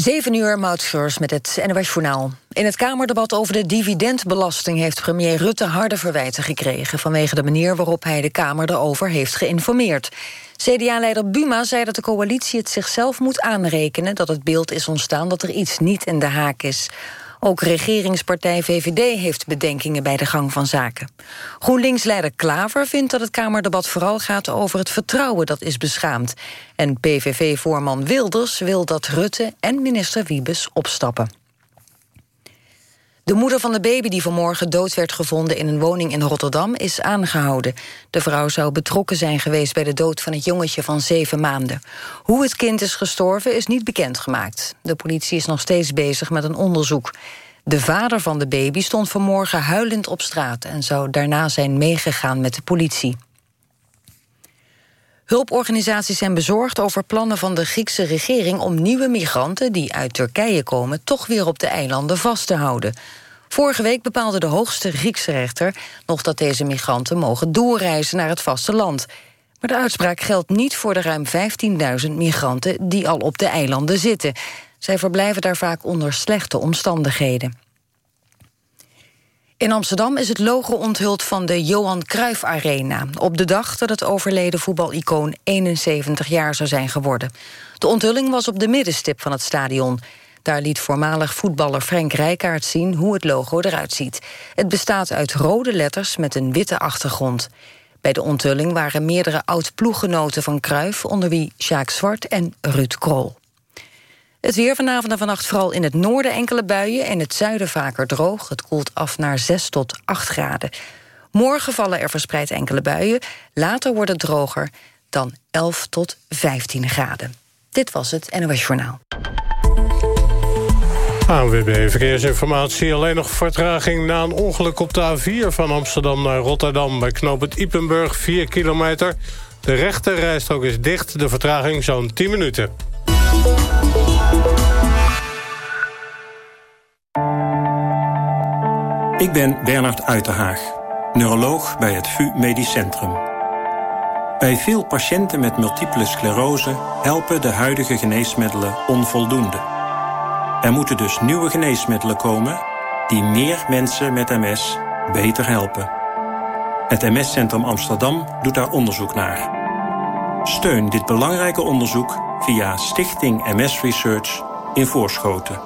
7 uur, Mautschreurs met het NOS Journaal. In het Kamerdebat over de dividendbelasting... heeft premier Rutte harde verwijten gekregen... vanwege de manier waarop hij de Kamer erover heeft geïnformeerd. CDA-leider Buma zei dat de coalitie het zichzelf moet aanrekenen... dat het beeld is ontstaan dat er iets niet in de haak is. Ook regeringspartij VVD heeft bedenkingen bij de gang van zaken. GroenLinks-leider Klaver vindt dat het Kamerdebat vooral gaat over het vertrouwen dat is beschaamd. En PVV-voorman Wilders wil dat Rutte en minister Wiebes opstappen. De moeder van de baby die vanmorgen dood werd gevonden in een woning in Rotterdam is aangehouden. De vrouw zou betrokken zijn geweest bij de dood van het jongetje van zeven maanden. Hoe het kind is gestorven is niet bekendgemaakt. De politie is nog steeds bezig met een onderzoek. De vader van de baby stond vanmorgen huilend op straat... en zou daarna zijn meegegaan met de politie. Hulporganisaties zijn bezorgd over plannen van de Griekse regering... om nieuwe migranten die uit Turkije komen... toch weer op de eilanden vast te houden. Vorige week bepaalde de hoogste Griekse rechter... nog dat deze migranten mogen doorreizen naar het vasteland. Maar de uitspraak geldt niet voor de ruim 15.000 migranten... die al op de eilanden zitten. Zij verblijven daar vaak onder slechte omstandigheden. In Amsterdam is het logo onthuld van de Johan Cruijff Arena... op de dag dat het overleden voetbalicoon 71 jaar zou zijn geworden. De onthulling was op de middenstip van het stadion. Daar liet voormalig voetballer Frank Rijkaard zien hoe het logo eruit ziet. Het bestaat uit rode letters met een witte achtergrond. Bij de onthulling waren meerdere oud-ploeggenoten van Cruijff... onder wie Sjaak Zwart en Ruud Krol. Het weer vanavond en vannacht vooral in het noorden enkele buien... en het zuiden vaker droog. Het koelt af naar 6 tot 8 graden. Morgen vallen er verspreid enkele buien. Later wordt het droger dan 11 tot 15 graden. Dit was het NOS Journaal. ANWB Verkeersinformatie. Alleen nog vertraging na een ongeluk op de A4 van Amsterdam naar Rotterdam. Bij knoop het Ipenburg 4 kilometer. De rechte rijstrook is dicht. De vertraging zo'n 10 minuten. Ik ben Bernard Uiterhaag, neuroloog bij het VU Medisch Centrum. Bij veel patiënten met multiple sclerose helpen de huidige geneesmiddelen onvoldoende. Er moeten dus nieuwe geneesmiddelen komen die meer mensen met MS beter helpen. Het MS-centrum Amsterdam doet daar onderzoek naar. Steun dit belangrijke onderzoek via Stichting MS Research in Voorschoten.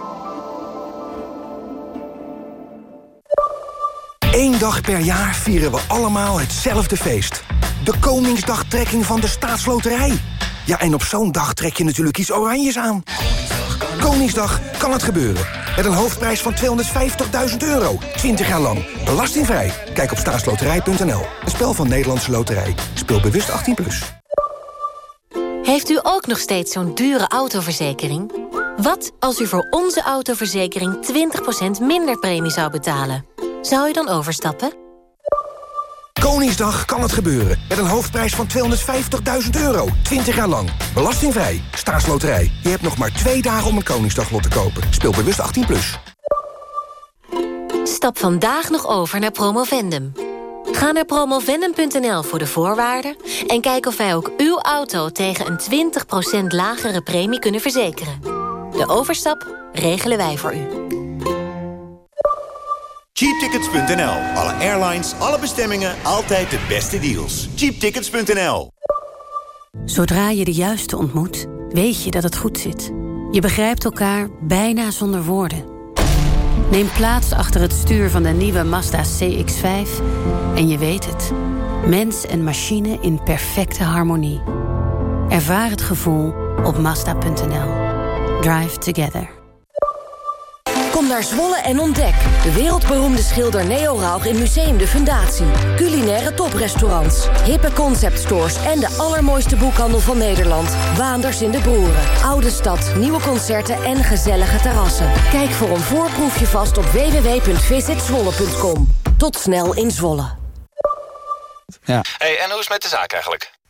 Eén dag per jaar vieren we allemaal hetzelfde feest. De Koningsdagtrekking van de Staatsloterij. Ja, en op zo'n dag trek je natuurlijk iets oranjes aan. Koningsdag kan het gebeuren. Met een hoofdprijs van 250.000 euro. 20 jaar lang. Belastingvrij. Kijk op staatsloterij.nl. Een spel van Nederlandse Loterij. Speel bewust 18+. Plus. Heeft u ook nog steeds zo'n dure autoverzekering? Wat als u voor onze autoverzekering 20% minder premie zou betalen? Zou u dan overstappen? Koningsdag kan het gebeuren. Met een hoofdprijs van 250.000 euro. 20 jaar lang. Belastingvrij. Staatsloterij. Je hebt nog maar twee dagen om een Koningsdaglot te kopen. Speel bewust 18+. Plus. Stap vandaag nog over naar Promovendum. Ga naar promovendum.nl voor de voorwaarden... en kijk of wij ook uw auto tegen een 20% lagere premie kunnen verzekeren. De overstap regelen wij voor u. Cheaptickets.nl. Alle airlines, alle bestemmingen, altijd de beste deals. Cheaptickets.nl. Zodra je de juiste ontmoet, weet je dat het goed zit. Je begrijpt elkaar bijna zonder woorden. Neem plaats achter het stuur van de nieuwe Mazda CX-5 en je weet het. Mens en machine in perfecte harmonie. Ervaar het gevoel op Mazda.nl. Drive together. Kom naar Zwolle en ontdek. De wereldberoemde schilder Neo Rauch in Museum de Fundatie. Culinaire toprestaurants, hippe conceptstores... en de allermooiste boekhandel van Nederland. Waanders in de Broeren. Oude stad, nieuwe concerten en gezellige terrassen. Kijk voor een voorproefje vast op www.visitzwolle.com. Tot snel in Zwolle. Ja. Hey, en hoe is het met de zaak eigenlijk?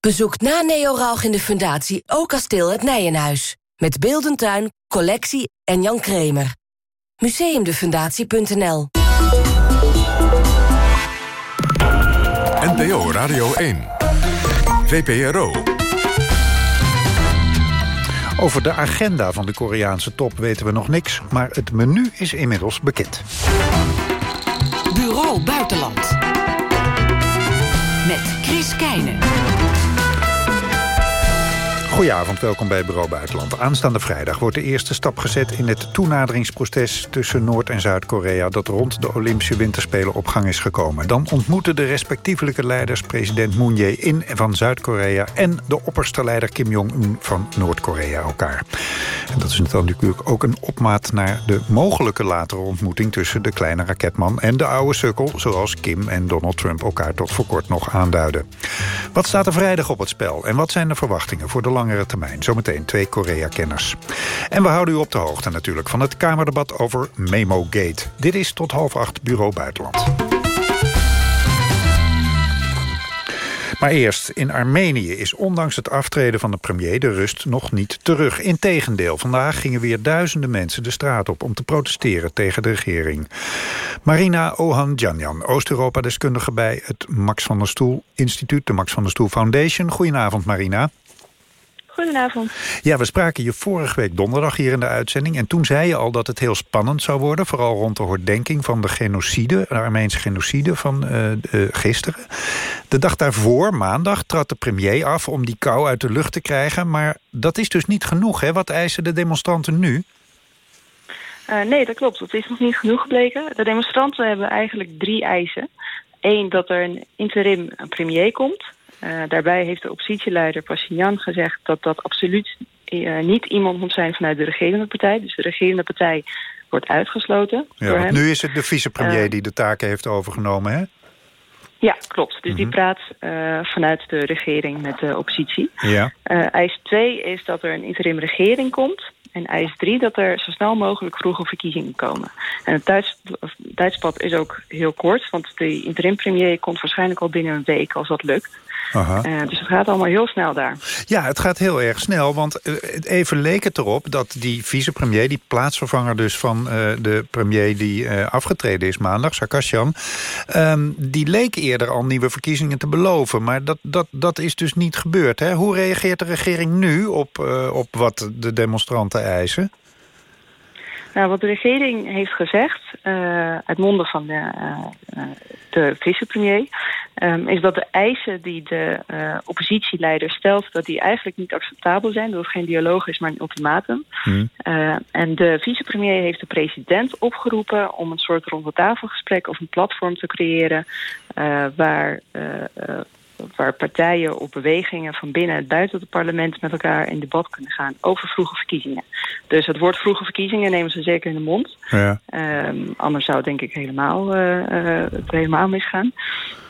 Bezoek na Neoralg in de Fundatie ook kasteel het Nijenhuis. Met Beeldentuin, collectie en Jan Kremer. Museumdefundatie.nl NPO Radio 1. VPRO. Over de agenda van de Koreaanse top weten we nog niks... maar het menu is inmiddels bekend. Bureau Buitenland. Met Chris Keijnen. Goedenavond, welkom bij Bureau Buitenland. Aanstaande vrijdag wordt de eerste stap gezet in het toenaderingsproces tussen Noord- en Zuid-Korea dat rond de Olympische Winterspelen op gang is gekomen. Dan ontmoeten de respectievelijke leiders president Moon Jae-in van Zuid-Korea en de opperste leider Kim Jong-un van Noord-Korea elkaar. En dat is natuurlijk ook een opmaat naar de mogelijke latere ontmoeting tussen de kleine raketman en de oude sukkel, zoals Kim en Donald Trump elkaar tot voor kort nog aanduiden. Wat staat er vrijdag op het spel en wat zijn de verwachtingen voor de lange langere termijn. Zometeen twee Korea-kenners. En we houden u op de hoogte natuurlijk van het Kamerdebat over Memo Gate. Dit is tot half acht Bureau Buitenland. Maar eerst, in Armenië is ondanks het aftreden van de premier de rust nog niet terug. Integendeel, vandaag gingen weer duizenden mensen de straat op... om te protesteren tegen de regering. Marina Ohan-Janjan, Oost-Europa-deskundige bij het Max van der Stoel Instituut... de Max van der Stoel Foundation. Goedenavond, Marina. Goedenavond. Ja, we spraken je vorige week donderdag hier in de uitzending... en toen zei je al dat het heel spannend zou worden... vooral rond de herdenking van de genocide, de Armeense genocide van uh, uh, gisteren. De dag daarvoor, maandag, trad de premier af om die kou uit de lucht te krijgen... maar dat is dus niet genoeg, hè? Wat eisen de demonstranten nu? Uh, nee, dat klopt. Dat is nog niet genoeg gebleken. De demonstranten hebben eigenlijk drie eisen. Eén, dat er een interim premier komt... Uh, daarbij heeft de oppositieleider Pashinyan gezegd dat dat absoluut uh, niet iemand moet zijn vanuit de regerende partij. Dus de regerende partij wordt uitgesloten ja, door want. Nu is het de vicepremier Uh, die de taken heeft overgenomen, hè? Ja, klopt. Dus Mhm. die praat uh, vanuit de regering met de oppositie. Ja. Eis 2 is dat er een interim regering komt. En eis 3 dat er zo snel mogelijk vroege verkiezingen komen. En het tijds, tijdspad is ook heel kort. Want de interim premier komt waarschijnlijk al binnen een week als dat lukt. Uh, dus het gaat allemaal heel snel daar. Ja, het gaat heel erg snel, want uh, even leek het erop... dat die vicepremier, die plaatsvervanger dus van uh, de premier... die uh, afgetreden is maandag, Sarkasjan... Um, die leek eerder al nieuwe verkiezingen te beloven. Maar dat, dat, dat is dus niet gebeurd. Hè? Hoe reageert de regering nu op, op wat de demonstranten eisen? Nou, wat de regering heeft gezegd, uh, uit monden van de, uh, de vicepremier... Um, is dat de eisen die de uh, oppositieleider stelt... dat die eigenlijk niet acceptabel zijn. Dat het geen dialoog is, maar een ultimatum. Uh, en de vicepremier heeft de president opgeroepen... om een soort rondetafelgesprek of een platform te creëren... Waar waar partijen op bewegingen van binnen en buiten het parlement met elkaar in debat kunnen gaan over vroege verkiezingen. Dus het woord vroege verkiezingen nemen ze zeker in de mond. Ja. Um, anders zou het denk ik helemaal, uh, uh, het helemaal misgaan.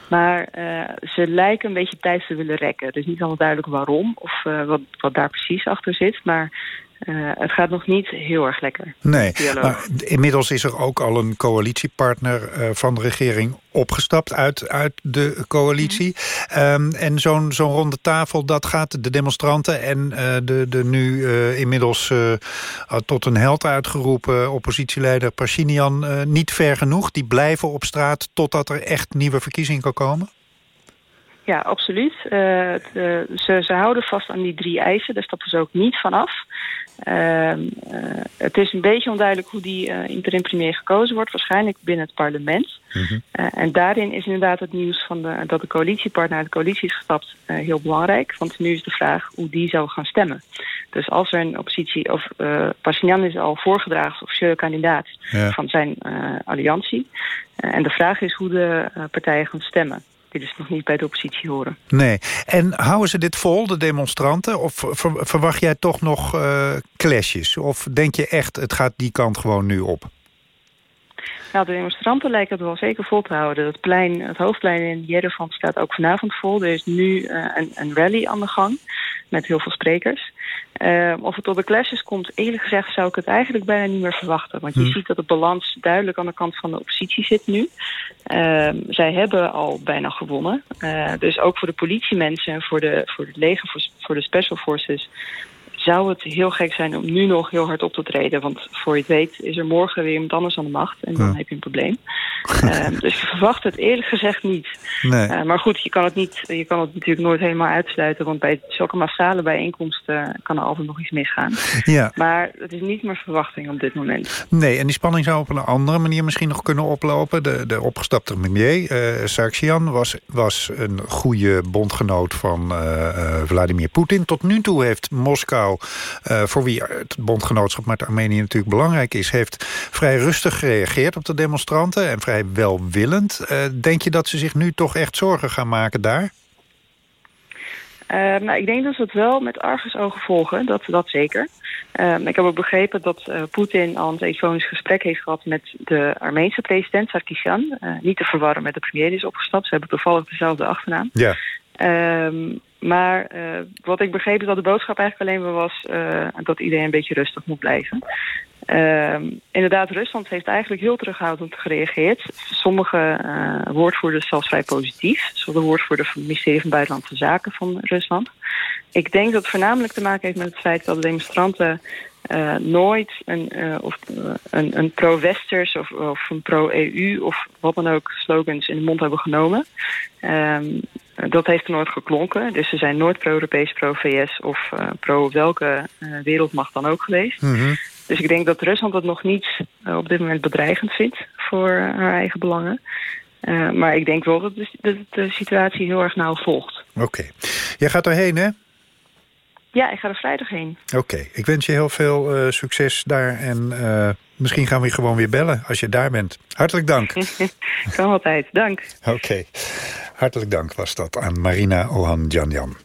Maar uh, ze lijken een beetje tijd te willen rekken. Het is niet allemaal duidelijk waarom of wat, wat daar precies achter zit. Maar uh, het gaat nog niet heel erg lekker. Nee, maar inmiddels is er ook al een coalitiepartner uh, van de regering opgestapt uit, uit de coalitie. Mm. Um, en zo'n zo'n ronde tafel, dat gaat de demonstranten en uh, de, de nu inmiddels tot een held uitgeroepen oppositieleider Pashinyan niet ver genoeg. Die blijven op straat totdat er echt nieuwe verkiezingen kan komen? Ja, absoluut. Uh, de, ze, ze houden vast aan die drie eisen. Daar stappen ze ook niet van af. Uh, uh, het is een beetje onduidelijk hoe die uh, interim premier gekozen wordt. Waarschijnlijk binnen het parlement. Mm -hmm. en daarin is inderdaad het nieuws van de, dat de coalitiepartner uit de coalitie is gestapt heel belangrijk. Want nu is de vraag hoe die zou gaan stemmen. Dus als er een oppositie... of Pashinyan is al voorgedragen als officiële kandidaat ja. van zijn alliantie. en de vraag is hoe de partijen gaan stemmen die dus nog niet bij de oppositie horen. Nee. En houden ze dit vol, de demonstranten? Of ver, verwacht jij toch nog uh, clashes? Of denk je echt, het gaat die kant gewoon nu op? Nou, de demonstranten lijken het wel zeker vol te houden. Het, plein, het hoofdplein in Jerevan staat ook vanavond vol. Er is nu uh, een, een, rally aan de gang met heel veel sprekers. Uh, of het tot de clashes komt, eerlijk gezegd zou ik het eigenlijk bijna niet meer verwachten. Want je Hmm. ziet dat de balans duidelijk aan de kant van de oppositie zit nu. Uh, zij hebben al bijna gewonnen. Uh, dus ook voor de politiemensen en voor de, voor het leger, voor, voor de special forces zou het heel gek zijn om nu nog heel hard op te treden. Want voor je het weet is er morgen weer iemand anders aan de macht. En dan Ja. heb je een probleem. uh, dus ik verwacht het eerlijk gezegd niet. Nee. Uh, maar goed, je kan, het niet, je kan het natuurlijk nooit helemaal uitsluiten. Want bij zulke massale bijeenkomsten kan er altijd nog iets misgaan. Ja. Maar het is niet meer verwachting op dit moment. Nee, en die spanning zou op een andere manier misschien nog kunnen oplopen. De, de opgestapte premier, uh, Sargsyan, was, was een goede bondgenoot van uh, Vladimir Poetin. Tot nu toe heeft Moskou, uh, voor wie het bondgenootschap met Armenië natuurlijk belangrijk is... heeft vrij rustig gereageerd op de demonstranten en vrij welwillend. Uh, denk je dat ze zich nu toch echt zorgen gaan maken daar? Uh, nou, ik denk dat ze het wel met argusogen volgen, dat, dat zeker. Uh, ik heb ook begrepen dat uh, Poetin al een telefonisch gesprek heeft gehad met de Armeense president Sarkisyan. niet te verwarren met de premier die is opgestapt. Ze hebben toevallig dezelfde achternaam. Ja. Um, maar wat ik begreep is dat de boodschap eigenlijk alleen maar was dat iedereen een beetje rustig moet blijven. Um, inderdaad, Rusland heeft eigenlijk heel terughoudend gereageerd. Sommige uh, woordvoerders zelfs vrij positief. Zoals de woordvoerder van het ministerie van Buitenlandse Zaken van Rusland. Ik denk dat het voornamelijk te maken heeft met het feit dat de demonstranten nooit een, of, een, een pro-Westers of, of een pro-EU of wat dan ook slogans in de mond hebben genomen. Um, dat heeft nooit geklonken. Dus ze zijn nooit pro-Europees, pro-VS of pro welke wereldmacht dan ook geweest. Mhm. Mm -hmm. Dus ik denk dat Rusland het nog niet uh, op dit moment bedreigend vindt voor haar eigen belangen. Maar ik denk wel dat de, dat de situatie heel erg nauw volgt. Oké. Okay. Jij gaat erheen, hè? Ja, ik ga er vrijdag heen. Oké. Okay. Ik wens je heel veel succes daar. En misschien gaan we je gewoon weer bellen als je daar bent. Hartelijk dank. kan altijd. Dank. Oké. Okay. Hartelijk dank was dat aan Marina Ohan-Janjan.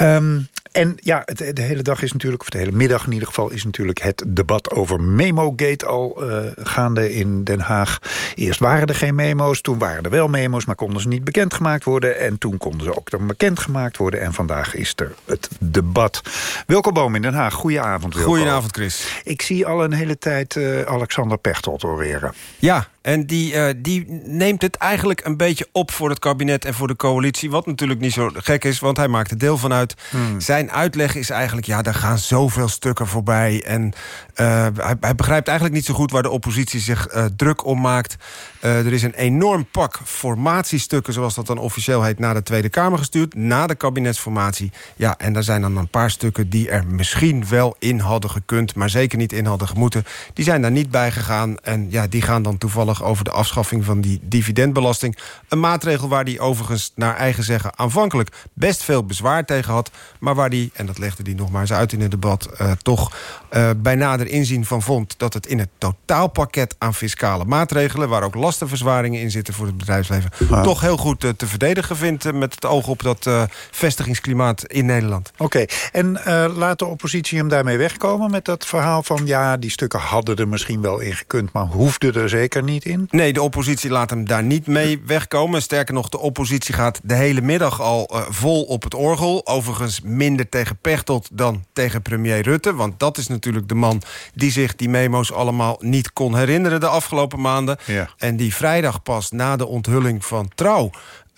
Um, en ja, het, de hele dag is natuurlijk, of de hele middag in ieder geval... is natuurlijk het debat over Memogate al uh, gaande in Den Haag. Eerst waren er geen memo's, toen waren er wel memo's... maar konden ze niet bekendgemaakt worden. En toen konden ze ook dan bekendgemaakt worden. En vandaag is er het debat. Wilco Boom in Den Haag, goedenavond Wilco. Goedenavond Chris. Ik zie al een hele tijd uh, Alexander Pechtold oreren. Ja, en die, uh, die neemt het eigenlijk een beetje op voor het kabinet en voor de coalitie. Wat natuurlijk niet zo gek is, want hij maakt er deel van uit. Hmm. Zijn uitleg is eigenlijk, ja, daar gaan zoveel stukken voorbij. En uh, hij, hij, begrijpt eigenlijk niet zo goed waar de oppositie zich uh, druk om maakt. Er is een enorm pak formatiestukken, zoals dat dan officieel heet... naar de Tweede Kamer gestuurd, na de kabinetsformatie. Ja, en daar zijn dan een paar stukken die er misschien wel in hadden gekund... maar zeker niet in hadden gemoeten. Die zijn daar niet bij gegaan en ja, die gaan dan toevallig over de afschaffing van die dividendbelasting. Een maatregel waar hij overigens naar eigen zeggen aanvankelijk best veel bezwaar tegen had... maar waar hij, en dat legde hij nog maar eens uit in het debat... Uh, toch uh, bij nader inzien van vond dat het in het totaalpakket aan fiscale maatregelen... waar ook lastenverzwaringen in zitten voor het bedrijfsleven... Ah. toch heel goed uh, te verdedigen vindt met het oog op dat vestigingsklimaat in Nederland. Oké, okay. en laat de oppositie hem daarmee wegkomen met dat verhaal van... ja, die stukken hadden er misschien wel in gekund, maar hoefden er zeker niet in? Nee, de oppositie laat hem daar niet mee wegkomen. Sterker nog, de oppositie gaat de hele middag al uh, vol op het orgel. Overigens minder tegen Pechtold dan tegen premier Rutte. Want dat is natuurlijk de man die zich die memo's allemaal niet kon herinneren... de afgelopen maanden. Ja. En die vrijdag pas na de onthulling van Trouw...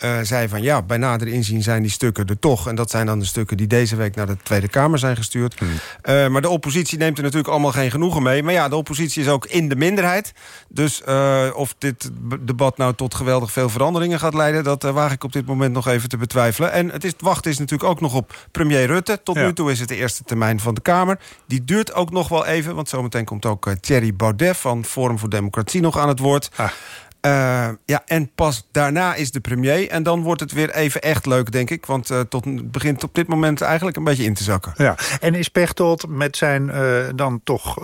Uh, zei van ja, bij nader inzien zijn die stukken er toch. En dat zijn dan de stukken die deze week naar de Tweede Kamer zijn gestuurd. Hmm. Uh, maar de oppositie neemt er natuurlijk allemaal geen genoegen mee. Maar ja, de oppositie is ook in de minderheid. Dus uh, of dit debat nou tot geweldig veel veranderingen gaat leiden... dat waag ik op dit moment nog even te betwijfelen. En het, is, het wachten is natuurlijk ook nog op premier Rutte. Tot ja. nu toe is het de eerste termijn van de Kamer. Die duurt ook nog wel even, want zometeen komt ook Thierry Baudet... van Forum voor Democratie nog aan het woord. Ah. Uh, ja, en pas daarna is de premier. En dan wordt het weer even echt leuk, denk ik. Want uh, tot, het begint op dit moment eigenlijk een beetje in te zakken. Ja, en is Pechtold met zijn uh, dan toch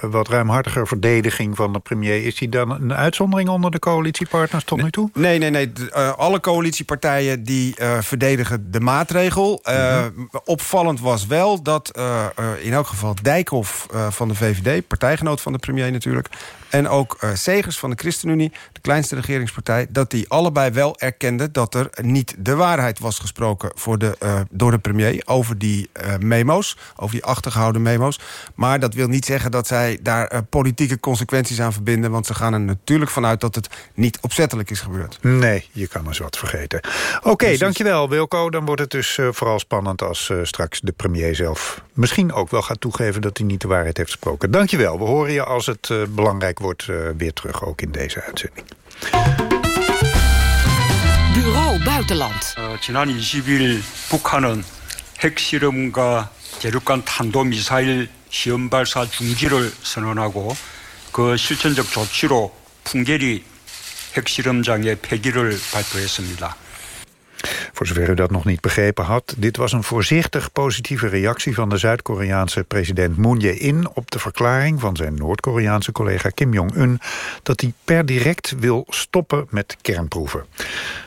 wat ruimhartiger verdediging van de premier... is hij dan een uitzondering onder de coalitiepartners tot nu toe? Nee, nee, nee. De, alle coalitiepartijen die verdedigen de maatregel. -hmm. Opvallend was wel dat in elk geval Dijkhoff van de VVD... partijgenoot van de premier natuurlijk... en ook Segers van de ChristenUnie kleinste regeringspartij... dat die allebei wel erkenden dat er niet de waarheid was gesproken... Voor de, uh, door de premier over die uh, memo's, over die achtergehouden memo's. Maar dat wil niet zeggen dat zij daar uh, politieke consequenties aan verbinden... want ze gaan er natuurlijk vanuit dat het niet opzettelijk is gebeurd. Nee, je kan eens wat vergeten. Oké, okay, dankjewel Wilco. Dan wordt het dus vooral spannend als straks de premier zelf... misschien ook wel gaat toegeven dat hij niet de waarheid heeft gesproken. Dankjewel. We horen je als het belangrijk wordt weer terug, ook in deze uitzending. Bureau Buitenland. 어, 지난 20일 북한은 핵실험과 대륙간 탄도미사일 시험 발사 중지를 선언하고 그 실천적 조치로 풍계리 핵실험장의 폐기를 발표했습니다. Voor zover u dat nog niet begrepen had... dit was een voorzichtig positieve reactie van de Zuid-Koreaanse president Moon Jae-in... op de verklaring van zijn Noord-Koreaanse collega Kim Jong-un... dat hij per direct wil stoppen met kernproeven.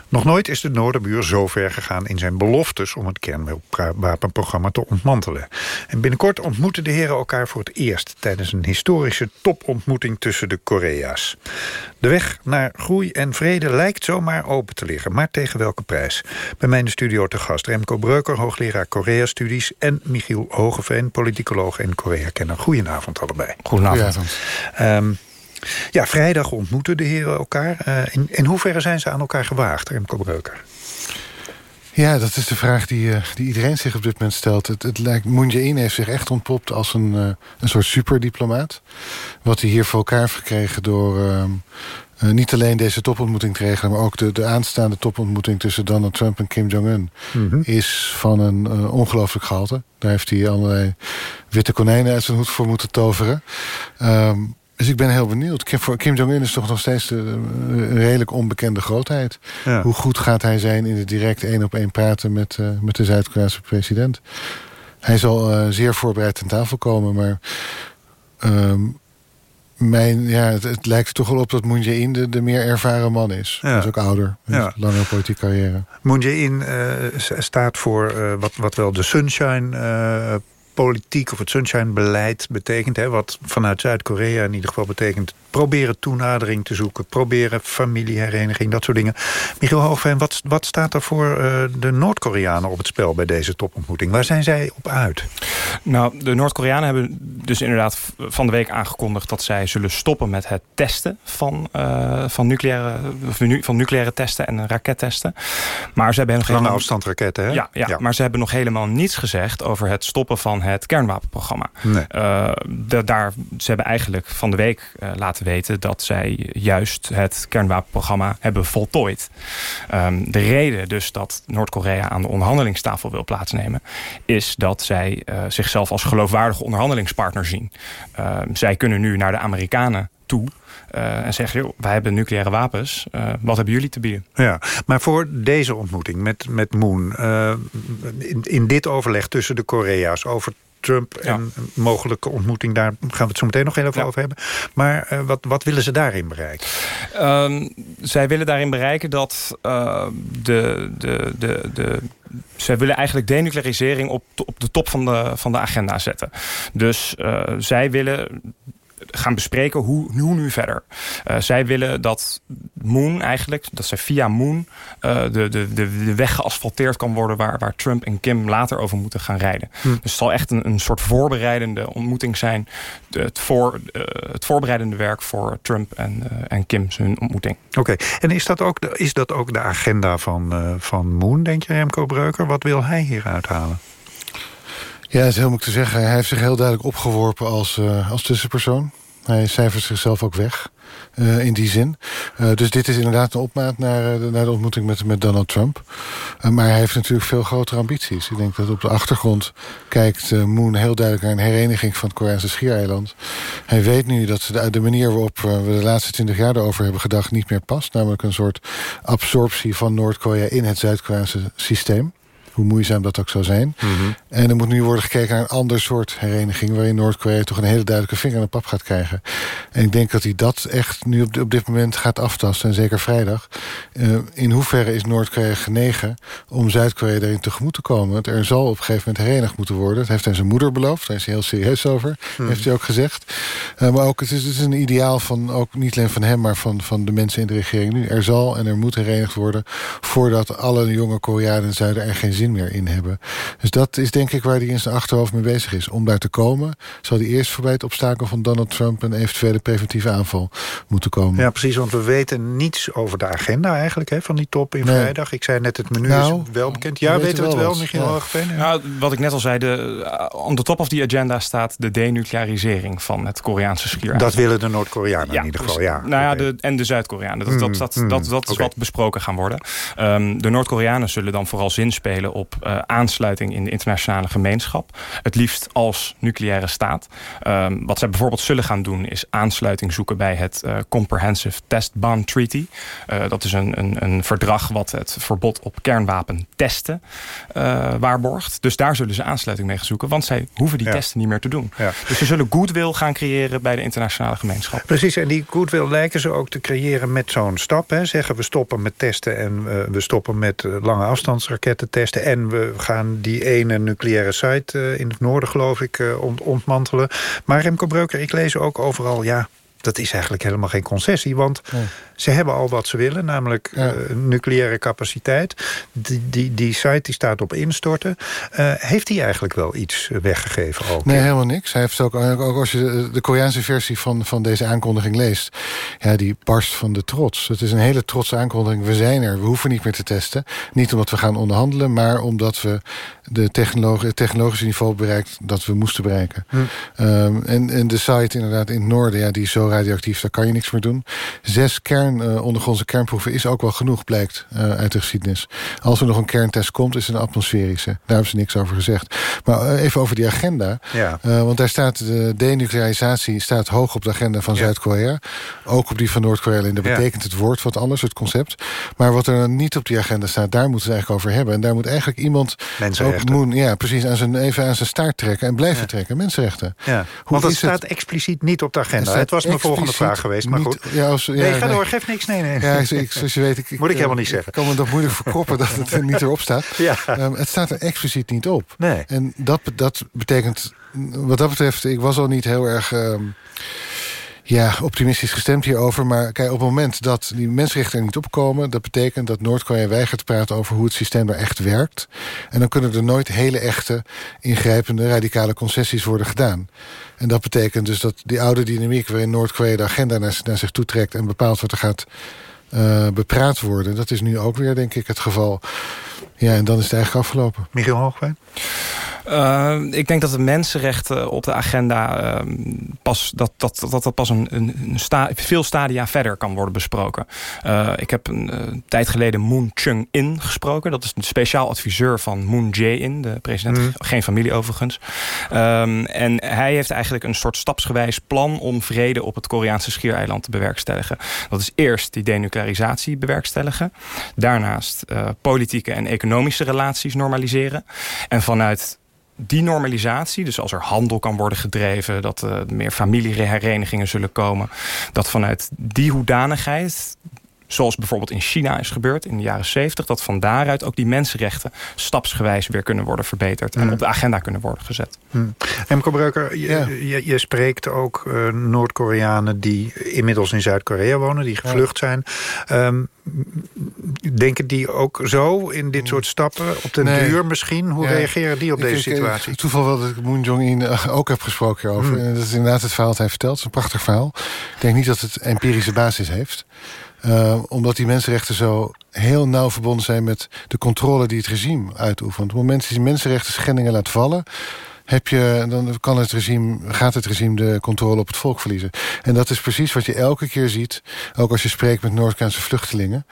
Nog nooit is de Noorderbuur zo ver gegaan in zijn beloftes... om het kernwapenprogramma te ontmantelen. En binnenkort ontmoeten de heren elkaar voor het eerst... tijdens een historische topontmoeting tussen de Korea's. De weg naar groei en vrede lijkt zomaar open te liggen. Maar tegen welke prijs? Bij mij in de studio te gast Remco Breuker, hoogleraar Korea-studies... en Michiel Hogeveen, politicoloog en Korea-kenner. Goedenavond allebei. Goedenavond. Um, ja, vrijdag ontmoeten de heren elkaar. Uh, in, in hoeverre zijn ze aan elkaar gewaagd, Remco Breuker? Ja, dat is de vraag die, uh, die iedereen zich op dit moment stelt. Het, het lijkt, Moon Jae-in heeft zich echt ontpopt als een, uh, een soort superdiplomaat. Wat hij hier voor elkaar heeft gekregen door... Uh, niet alleen deze topontmoeting te regelen... maar ook de, de aanstaande topontmoeting tussen Donald Trump en Kim Jong-un... Mm -hmm. is van een uh, ongelooflijk gehalte. Daar heeft hij allerlei witte konijnen uit zijn hoed voor moeten toveren. Um, dus ik ben heel benieuwd. Kim, voor Kim Jong-un is toch nog steeds de, een redelijk onbekende grootheid. Ja. Hoe goed gaat hij zijn in het direct één op één praten met, uh, met de Zuid-Koreaanse president? Hij zal uh, zeer voorbereid ten tafel komen, maar... Um, mijn, ja, het, het, lijkt er toch wel op dat Moon Jae-in de, de meer ervaren man is. Ja. Hij is ook ouder. Ja. Langere politieke carrière. Moon Jae-in uh, staat voor uh, wat, wat wel de sunshine politiek of het sunshine-beleid betekent. Hè, wat vanuit Zuid-Korea in ieder geval betekent... proberen toenadering te zoeken, proberen familiehereniging, dat soort dingen. Michiel Hoogveen, wat, wat staat er voor uh, de Noord-Koreanen op het spel... bij deze topontmoeting? Waar zijn zij op uit? Nou, de Noord-Koreanen hebben dus inderdaad van de week aangekondigd... dat zij zullen stoppen met het testen van, uh, van, nucleaire, van nucleaire testen en rakettesten. Maar ze hebben nog Lange afstandsraketten, hè? Ja, ja, ja, maar ze hebben nog helemaal niets gezegd... over het stoppen van het kernwapenprogramma. Nee. Uh, de, daar, ze hebben eigenlijk van de week uh, laten weten... dat zij juist het kernwapenprogramma hebben voltooid. Um, de reden dus dat Noord-Korea aan de onderhandelingstafel wil plaatsnemen... is dat zij uh, zichzelf als geloofwaardige onderhandelingspartner zien. zij kunnen nu naar de Amerikanen toe... Uh, en zeggen, joh, wij hebben nucleaire wapens. Uh, wat hebben jullie te bieden? Ja, maar voor deze ontmoeting met, met Moon... Uh, in, in dit overleg tussen de Korea's over Trump en ja. mogelijke ontmoeting... daar gaan we het zo meteen nog heel even ja. over hebben. Maar wat, wat willen ze daarin bereiken? Um, zij willen daarin bereiken dat de, de, de, de zij willen eigenlijk denuclearisering op, op de top van de, van de agenda zetten. Dus uh, zij willen gaan bespreken hoe, hoe nu verder. Uh, zij willen dat Moon eigenlijk, dat zij via Moon uh, de, de, de, de weg geasfalteerd kan worden waar, waar Trump en Kim later over moeten gaan rijden. Hm. Dus het zal echt een, een soort voorbereidende ontmoeting zijn. Het, voor, uh, het voorbereidende werk voor Trump en, en Kim zijn ontmoeting. Oké, okay. en is dat, ook de, is dat ook de agenda van, van Moon, denk je Remco Breuker? Wat wil hij hier uithalen? Ja, het is heel moeilijk te zeggen. Hij heeft zich heel duidelijk opgeworpen als, uh, als tussenpersoon. Hij cijfert zichzelf ook weg. Uh, in die zin. Uh, dus dit is inderdaad een opmaat naar, naar de ontmoeting met, met Donald Trump. maar hij heeft natuurlijk veel grotere ambities. Ik denk dat op de achtergrond kijkt Moon heel duidelijk naar een hereniging van het Koreaanse schiereiland. Hij weet nu dat de, de manier waarop we de laatste twintig jaar erover hebben gedacht niet meer past. Namelijk een soort absorptie van Noord-Korea in het Zuid-Koreaanse systeem hoe moeizaam dat ook zou zijn. Mhm. En er moet nu worden gekeken naar een ander soort hereniging... waarin Noord-Korea toch een hele duidelijke vinger in de pap gaat krijgen. En ik denk dat hij dat echt nu op, op dit moment gaat aftasten. En zeker vrijdag. Uh, in hoeverre is Noord-Korea genegen om Zuid-Korea daarin tegemoet te komen? Want er zal op een gegeven moment herenigd moeten worden. Dat heeft hij zijn moeder beloofd. Daar is hij heel serieus over. Mhm. Heeft hij ook gezegd. Uh, maar ook, het is, het is een ideaal van, ook niet alleen van hem... maar van, van de mensen in de regering nu. Er zal en er moet herenigd worden... voordat alle jonge Koreanen in Zuiden er geen zin meer in hebben. Dus dat is denk ik waar hij in zijn achterhoofd mee bezig is. Om daar te komen zal hij eerst voorbij het obstakel van Donald Trump... een eventuele preventieve aanval moeten komen. Ja, precies, want we weten niets over de agenda eigenlijk hè, van die top in Nee. vrijdag. Ik zei net, het menu Nou, is wel bekend. Ja, we weten we het wel wel, wat, Michiel ja. Hoogveen? Nou, wat ik net al zei, de, uh, on the top of die agenda staat de denuclearisering van het Koreaanse schiereiland. Dat willen de Noord-Koreanen in ieder geval, ja. Nou ja, de, en de Zuid-Koreanen. Dat, dat, dat, Mm, dat, dat is oké. wat besproken gaan worden. Ehm, de Noord-Koreanen zullen dan vooral zinspelen op eh, aansluiting in de internationale gemeenschap. Het liefst als nucleaire staat. Ehm, wat zij bijvoorbeeld zullen gaan doen is aansluiting zoeken bij het eh, Comprehensive Test Ban Treaty. Eh, dat is een, een, een verdrag wat het verbod op kernwapen testen waarborgt. Dus daar zullen ze aansluiting mee gaan zoeken. Want zij hoeven die Ja. testen niet meer te doen. Ja. Dus ze zullen goodwill gaan creëren bij de internationale gemeenschap. Precies, en die goodwill lijken ze ook te creëren met zo'n stap. Hè. Zeggen we stoppen met testen en we stoppen met lange afstandsraketten testen... en we gaan die ene nucleaire site eh, in het noorden, geloof ik, eh, ont- ontmantelen. Maar Remco Breuker, ik lees ook overal... ja, dat is eigenlijk helemaal geen concessie, want ze hebben al wat ze willen, namelijk eh, nucleaire capaciteit. Die, die, die site die staat op instorten. Eh, heeft hij eigenlijk wel iets eh, weggegeven ook? Nee, helemaal niks. Hij heeft ook, ook als je de, de Koreaanse versie van, van deze aankondiging leest... ja, die barst van de trots. Het is een hele trotse aankondiging. We zijn er, we hoeven niet meer te testen. Niet omdat we gaan onderhandelen, maar omdat we de technologie, het technologische niveau bereikt... dat we moesten bereiken. Hm. Um, en, en de site inderdaad in het noorden, ja, die is zo radioactief... daar kan je niks meer doen. Zes kern, uh, ondergrondse kernproeven is ook wel genoeg, blijkt uh, uit de geschiedenis. Als er nog een kerntest komt, is het een atmosferische. Daar hebben ze niks over gezegd. Maar uh, even over die agenda. Ja. want daar staat de denuclearisatie staat hoog op de agenda van Ja. Zuid-Korea. Ook op die van Noord-Korea. En dat Ja. betekent het woord wat anders, het concept. Maar wat er niet op die agenda staat, daar moeten ze eigenlijk over hebben. En daar moet eigenlijk iemand... Mensenrechten. Ook moet, ja, precies. Aan zijn, even aan zijn staart trekken en blijven trekken. Mensenrechten. Ja, Hoe want dat het? staat expliciet niet op de agenda. Het was mijn volgende vraag geweest, maar niet- goed. ja, als- nee, ga door, niks. Nee, nee. Ja, ik, zoals je weet... Ik, ik, Moet ik helemaal eh, niet zeggen. Ik kan me dat moeilijk verkroppen dat het er niet erop staat. Ja. Ehm, het staat er expliciet niet op. Nee. En dat, dat betekent... Wat dat betreft, ik was al niet heel erg... ehm, ja, optimistisch gestemd hierover. Maar kijk, op het moment dat die mensenrechten er niet opkomen... dat betekent dat Noord-Korea weigert te praten over hoe het systeem er echt werkt. En dan kunnen er nooit hele echte, ingrijpende, radicale concessies worden gedaan. En dat betekent dus dat die oude dynamiek... waarin Noord-Korea de agenda naar, zich toe trekt... en bepaalt wat er gaat eh, bepraat worden... dat is nu ook weer, denk ik, het geval. Ja, en dan is het eigenlijk afgelopen. Michiel Hoogwijn? Uh, ik denk dat de mensenrechten op de agenda uh, pas, dat, dat, dat, dat pas een, een, sta, veel stadia verder kan worden besproken. Uh, ik heb een tijd geleden Moon Chung-in gesproken. Dat is een speciaal adviseur van Moon Jae-in, de president. Mm. Geen familie overigens. Um, en hij heeft eigenlijk een soort stapsgewijs plan om vrede op het Koreaanse schiereiland te bewerkstelligen. Dat is eerst die denuclearisatie bewerkstelligen. Daarnaast politieke en economische relaties normaliseren. En vanuit die normalisatie, dus als er handel kan worden gedreven... dat er meer familieherenigingen zullen komen... dat vanuit die hoedanigheid zoals bijvoorbeeld in China is gebeurd in de jaren 70... dat van daaruit ook die mensenrechten stapsgewijs weer kunnen worden verbeterd... en Hmm. op de agenda kunnen worden gezet. Hmm. Remco Breuker, je, Ja. je, je spreekt ook uh, Noord-Koreanen... die inmiddels in Zuid-Korea wonen, die gevlucht zijn. Um, denken die ook zo in dit soort stappen? Op de Nee. duur misschien? Hoe Ja. reageren die op Ik- deze ik- situatie? Ik, toeval wel dat ik Moon Jong-in eh, ook heb gesproken hierover. Hmm. En dat is inderdaad het verhaal dat hij vertelt. Het is een prachtig verhaal. Ik denk niet dat het empirische basis heeft. Uh, omdat die mensenrechten zo heel nauw verbonden zijn... met de controle die het regime uitoefent. Op het moment dat je mensenrechten schendingen laat vallen... heb je, dan kan het regime, gaat het regime de controle op het volk verliezen. En dat is precies wat je elke keer ziet, ook als je spreekt met Noord-Koreaanse vluchtelingen.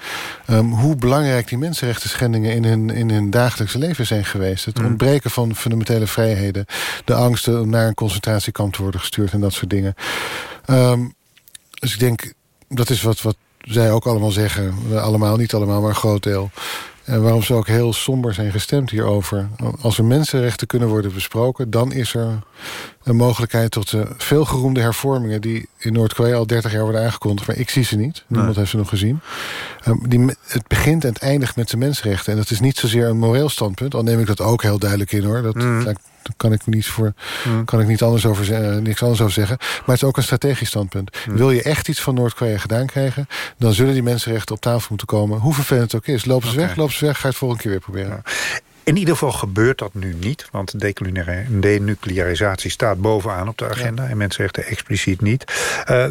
Um, hoe belangrijk die mensenrechten schendingen in hun, in hun dagelijkse leven zijn geweest. Het mm. ontbreken van fundamentele vrijheden, de angsten om naar een concentratiekamp te worden gestuurd en dat soort dingen. Um, dus ik denk, dat is wat, wat zij ook allemaal zeggen. Allemaal, niet allemaal, maar een groot deel. En waarom ze ook heel somber zijn gestemd hierover. Als er mensenrechten kunnen worden besproken... dan is er een mogelijkheid tot de veelgeroemde hervormingen... die in Noord-Korea al 30 jaar worden aangekondigd. Maar ik zie ze niet. Niemand heeft ze nog gezien. Um, die, het begint en het eindigt met de mensenrechten. En dat is niet zozeer een moreel standpunt. Al neem ik dat ook heel duidelijk in, hoor. Dat mm. lijkt kan ik, niet voor, mm. kan ik niet anders over, uh, niks anders over zeggen. Maar het is ook een strategisch standpunt. Mm. Wil je echt iets van Noord-Korea gedaan krijgen... dan zullen die mensenrechten op tafel moeten komen. Hoe vervelend het ook is. Lopen ze okay. weg, lopen ze weg, ga je het volgende keer weer proberen. Ja. In ieder geval gebeurt dat nu niet. Want denuclearisatie staat bovenaan op de agenda. Ja. En mensenrechten expliciet niet. Uh,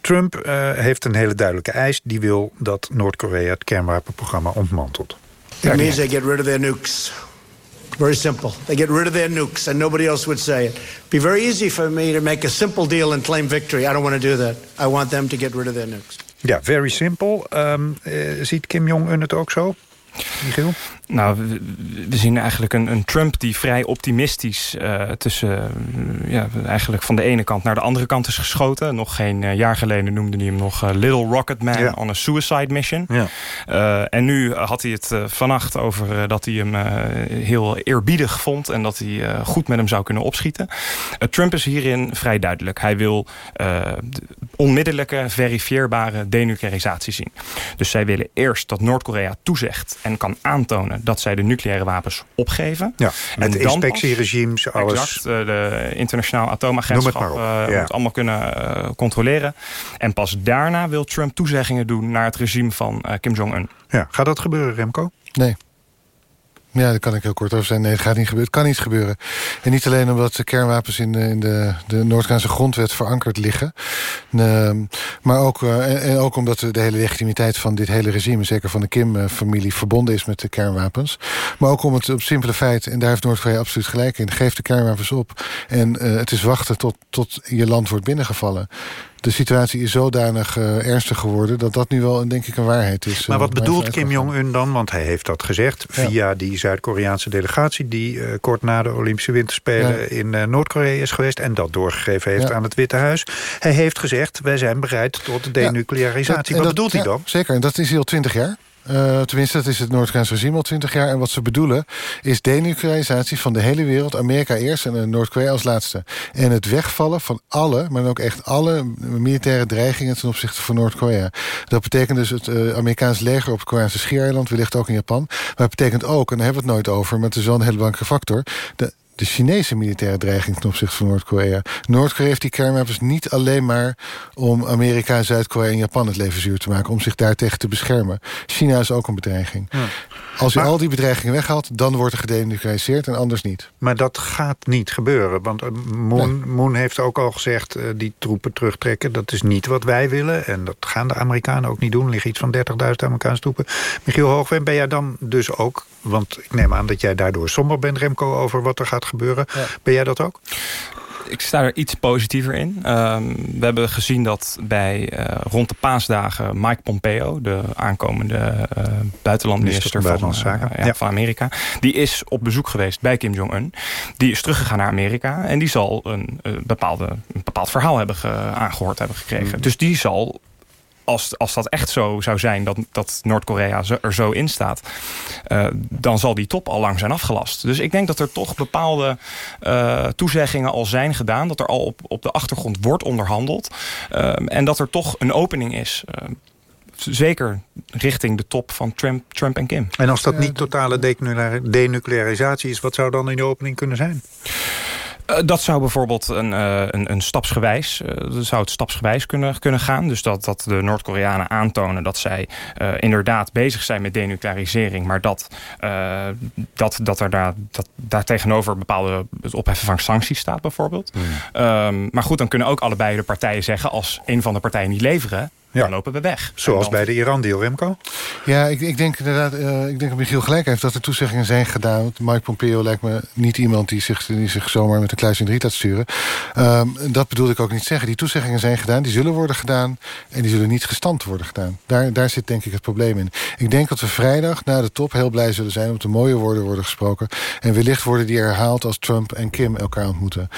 Trump uh, heeft een hele duidelijke eis. Die wil dat Noord-Korea het kernwapenprogramma ontmantelt. It means they get rid of their nukes. Very simple. They get rid of their nukes, and nobody else would say it. It'd be very easy for me to make a simple deal and claim victory. I don't want to do that. I want them to get rid of their nukes. Ja, very simple. Um, uh, ziet Kim Jong-un het ook zo? Michiel? Nou, we, we, zien eigenlijk een, een, Trump die vrij optimistisch uh, tussen, uh, ja, eigenlijk van de ene kant naar de andere kant is geschoten. Nog geen uh, jaar geleden noemde hij hem nog Little Rocket Man ja. on a suicide mission. Ja. en nu had hij het vannacht over dat hij hem heel eerbiedig vond en dat hij goed met hem zou kunnen opschieten. Trump is hierin vrij duidelijk. Hij wil onmiddellijke, verifieerbare denuclearisatie zien. Dus zij willen eerst dat Noord-Korea toezegt en kan aantonen dat zij de nucleaire wapens opgeven. Ja, met en inspectieregimes, alles. Exact, de internationaal atoomagentschap uh, ja. moet allemaal kunnen uh, controleren. En pas daarna wil Trump toezeggingen doen naar het regime van uh, Kim Jong-un. Ja, gaat dat gebeuren, Remco? Nee. Ja, daar kan ik heel kort over zijn. Nee, het gaat niet gebeuren. Het kan niet gebeuren. En niet alleen omdat de kernwapens in de, in de, de Noord-Koreaanse grondwet verankerd liggen. Uh, maar ook, uh, en, ook omdat de hele legitimiteit van dit hele regime... zeker van de Kim-familie, verbonden is met de kernwapens. Maar ook om het op simpele feit, en daar heeft Noord-Korea absoluut gelijk in... geef de kernwapens op. En uh, het is wachten tot, tot je land wordt binnengevallen de situatie is zodanig uh, ernstig geworden... dat dat nu wel, denk ik, een waarheid is. Maar wat uh, bedoelt Kim Jong-un dan? Want hij heeft dat gezegd via die Zuid-Koreaanse delegatie... die uh, kort na de Olympische Winterspelen ja. in Noord-Korea is geweest... en dat doorgegeven heeft ja. aan het Witte Huis. Hij heeft gezegd, wij zijn bereid tot de denuclearisatie. Wat dat, bedoelt hij dan? Zeker, en dat is al twintig jaar. Uh, tenminste, dat is het Noord-Koreaanse regime al twintig jaar. En wat ze bedoelen is denuclearisatie van de hele wereld. Amerika eerst en Noord-Korea als laatste. En het wegvallen van alle, maar ook echt alle militaire dreigingen ten opzichte van Noord-Korea. Dat betekent dus het uh, Amerikaans leger op het Koreaanse schiereiland, wellicht ook in Japan. Maar het betekent ook, en daar hebben we het nooit over, maar het is wel een hele belangrijke factor... De, de Chinese militaire dreiging ten opzichte van Noord-Korea. Noord-Korea heeft die kernwapens niet alleen maar om Amerika, Zuid-Korea en Japan het leven zuur te maken, om zich daartegen te beschermen. China is ook een bedreiging. Ja. Als je al die bedreigingen weghaalt, dan wordt er gedenucleariseerd en anders niet. Maar dat gaat niet gebeuren. Want Moon, nee. Moon heeft ook al gezegd, uh, die troepen terugtrekken... dat is niet wat wij willen. En dat gaan de Amerikanen ook niet doen. Er liggen iets van 30.000 Amerikaanse troepen. Michiel Hoogwijn, ben jij dan dus ook... want ik neem aan dat jij daardoor somber bent, Remco... over wat er gaat gebeuren. Ja. Ben jij dat ook? ik sta er iets positiever in. Um, we hebben gezien dat bij uh, rond de paasdagen Mike Pompeo, de aankomende uh, buitenlandminister van, uh, ja, ja. van Amerika, die is op bezoek geweest bij Kim Jong-un. Die is teruggegaan naar Amerika en die zal een, bepaalde, een bepaald verhaal hebben aangehoord hebben gekregen. Mm. Dus die zal als, als dat echt zo zou zijn dat, dat Noord-Korea er zo in staat... Uh, dan zal die top al lang zijn afgelast. Dus ik denk dat er toch bepaalde uh, toezeggingen al zijn gedaan... dat er al op, op de achtergrond wordt onderhandeld... Uh, en dat er toch een opening is zeker richting de top van Trump, Trump en Kim. En als dat niet totale denuclearisatie is... wat zou dan in de opening kunnen zijn? Uh, dat zou bijvoorbeeld een, uh, een, een stapsgewijs, uh, zou het stapsgewijs kunnen, kunnen gaan. Dus dat, dat de Noord-Koreanen aantonen dat zij inderdaad bezig zijn met denuclearisering. Maar dat, dat, dat er daar, dat, daar tegenover bepaalde het opheffen van sancties staat bijvoorbeeld. Mm. Um, maar goed, dan kunnen ook allebei de partijen zeggen als een van de partijen niet leveren dan lopen we weg. Zoals bij de Iran-deal, Remco? Ja, ik, ik denk inderdaad, uh, ik denk dat Michiel gelijk heeft... dat er toezeggingen zijn gedaan. Want Mike Pompeo lijkt me niet iemand die zich, die zich zomaar met een kluis in drie laat sturen. Um, dat bedoelde ik ook niet zeggen. Die toezeggingen zijn gedaan, die zullen worden gedaan... en die zullen niet gestand worden gedaan. Daar, daar zit denk ik het probleem in. Ik denk dat we vrijdag na de top heel blij zullen zijn... omdat er mooie woorden worden gesproken. En wellicht worden die herhaald als Trump en Kim elkaar ontmoeten.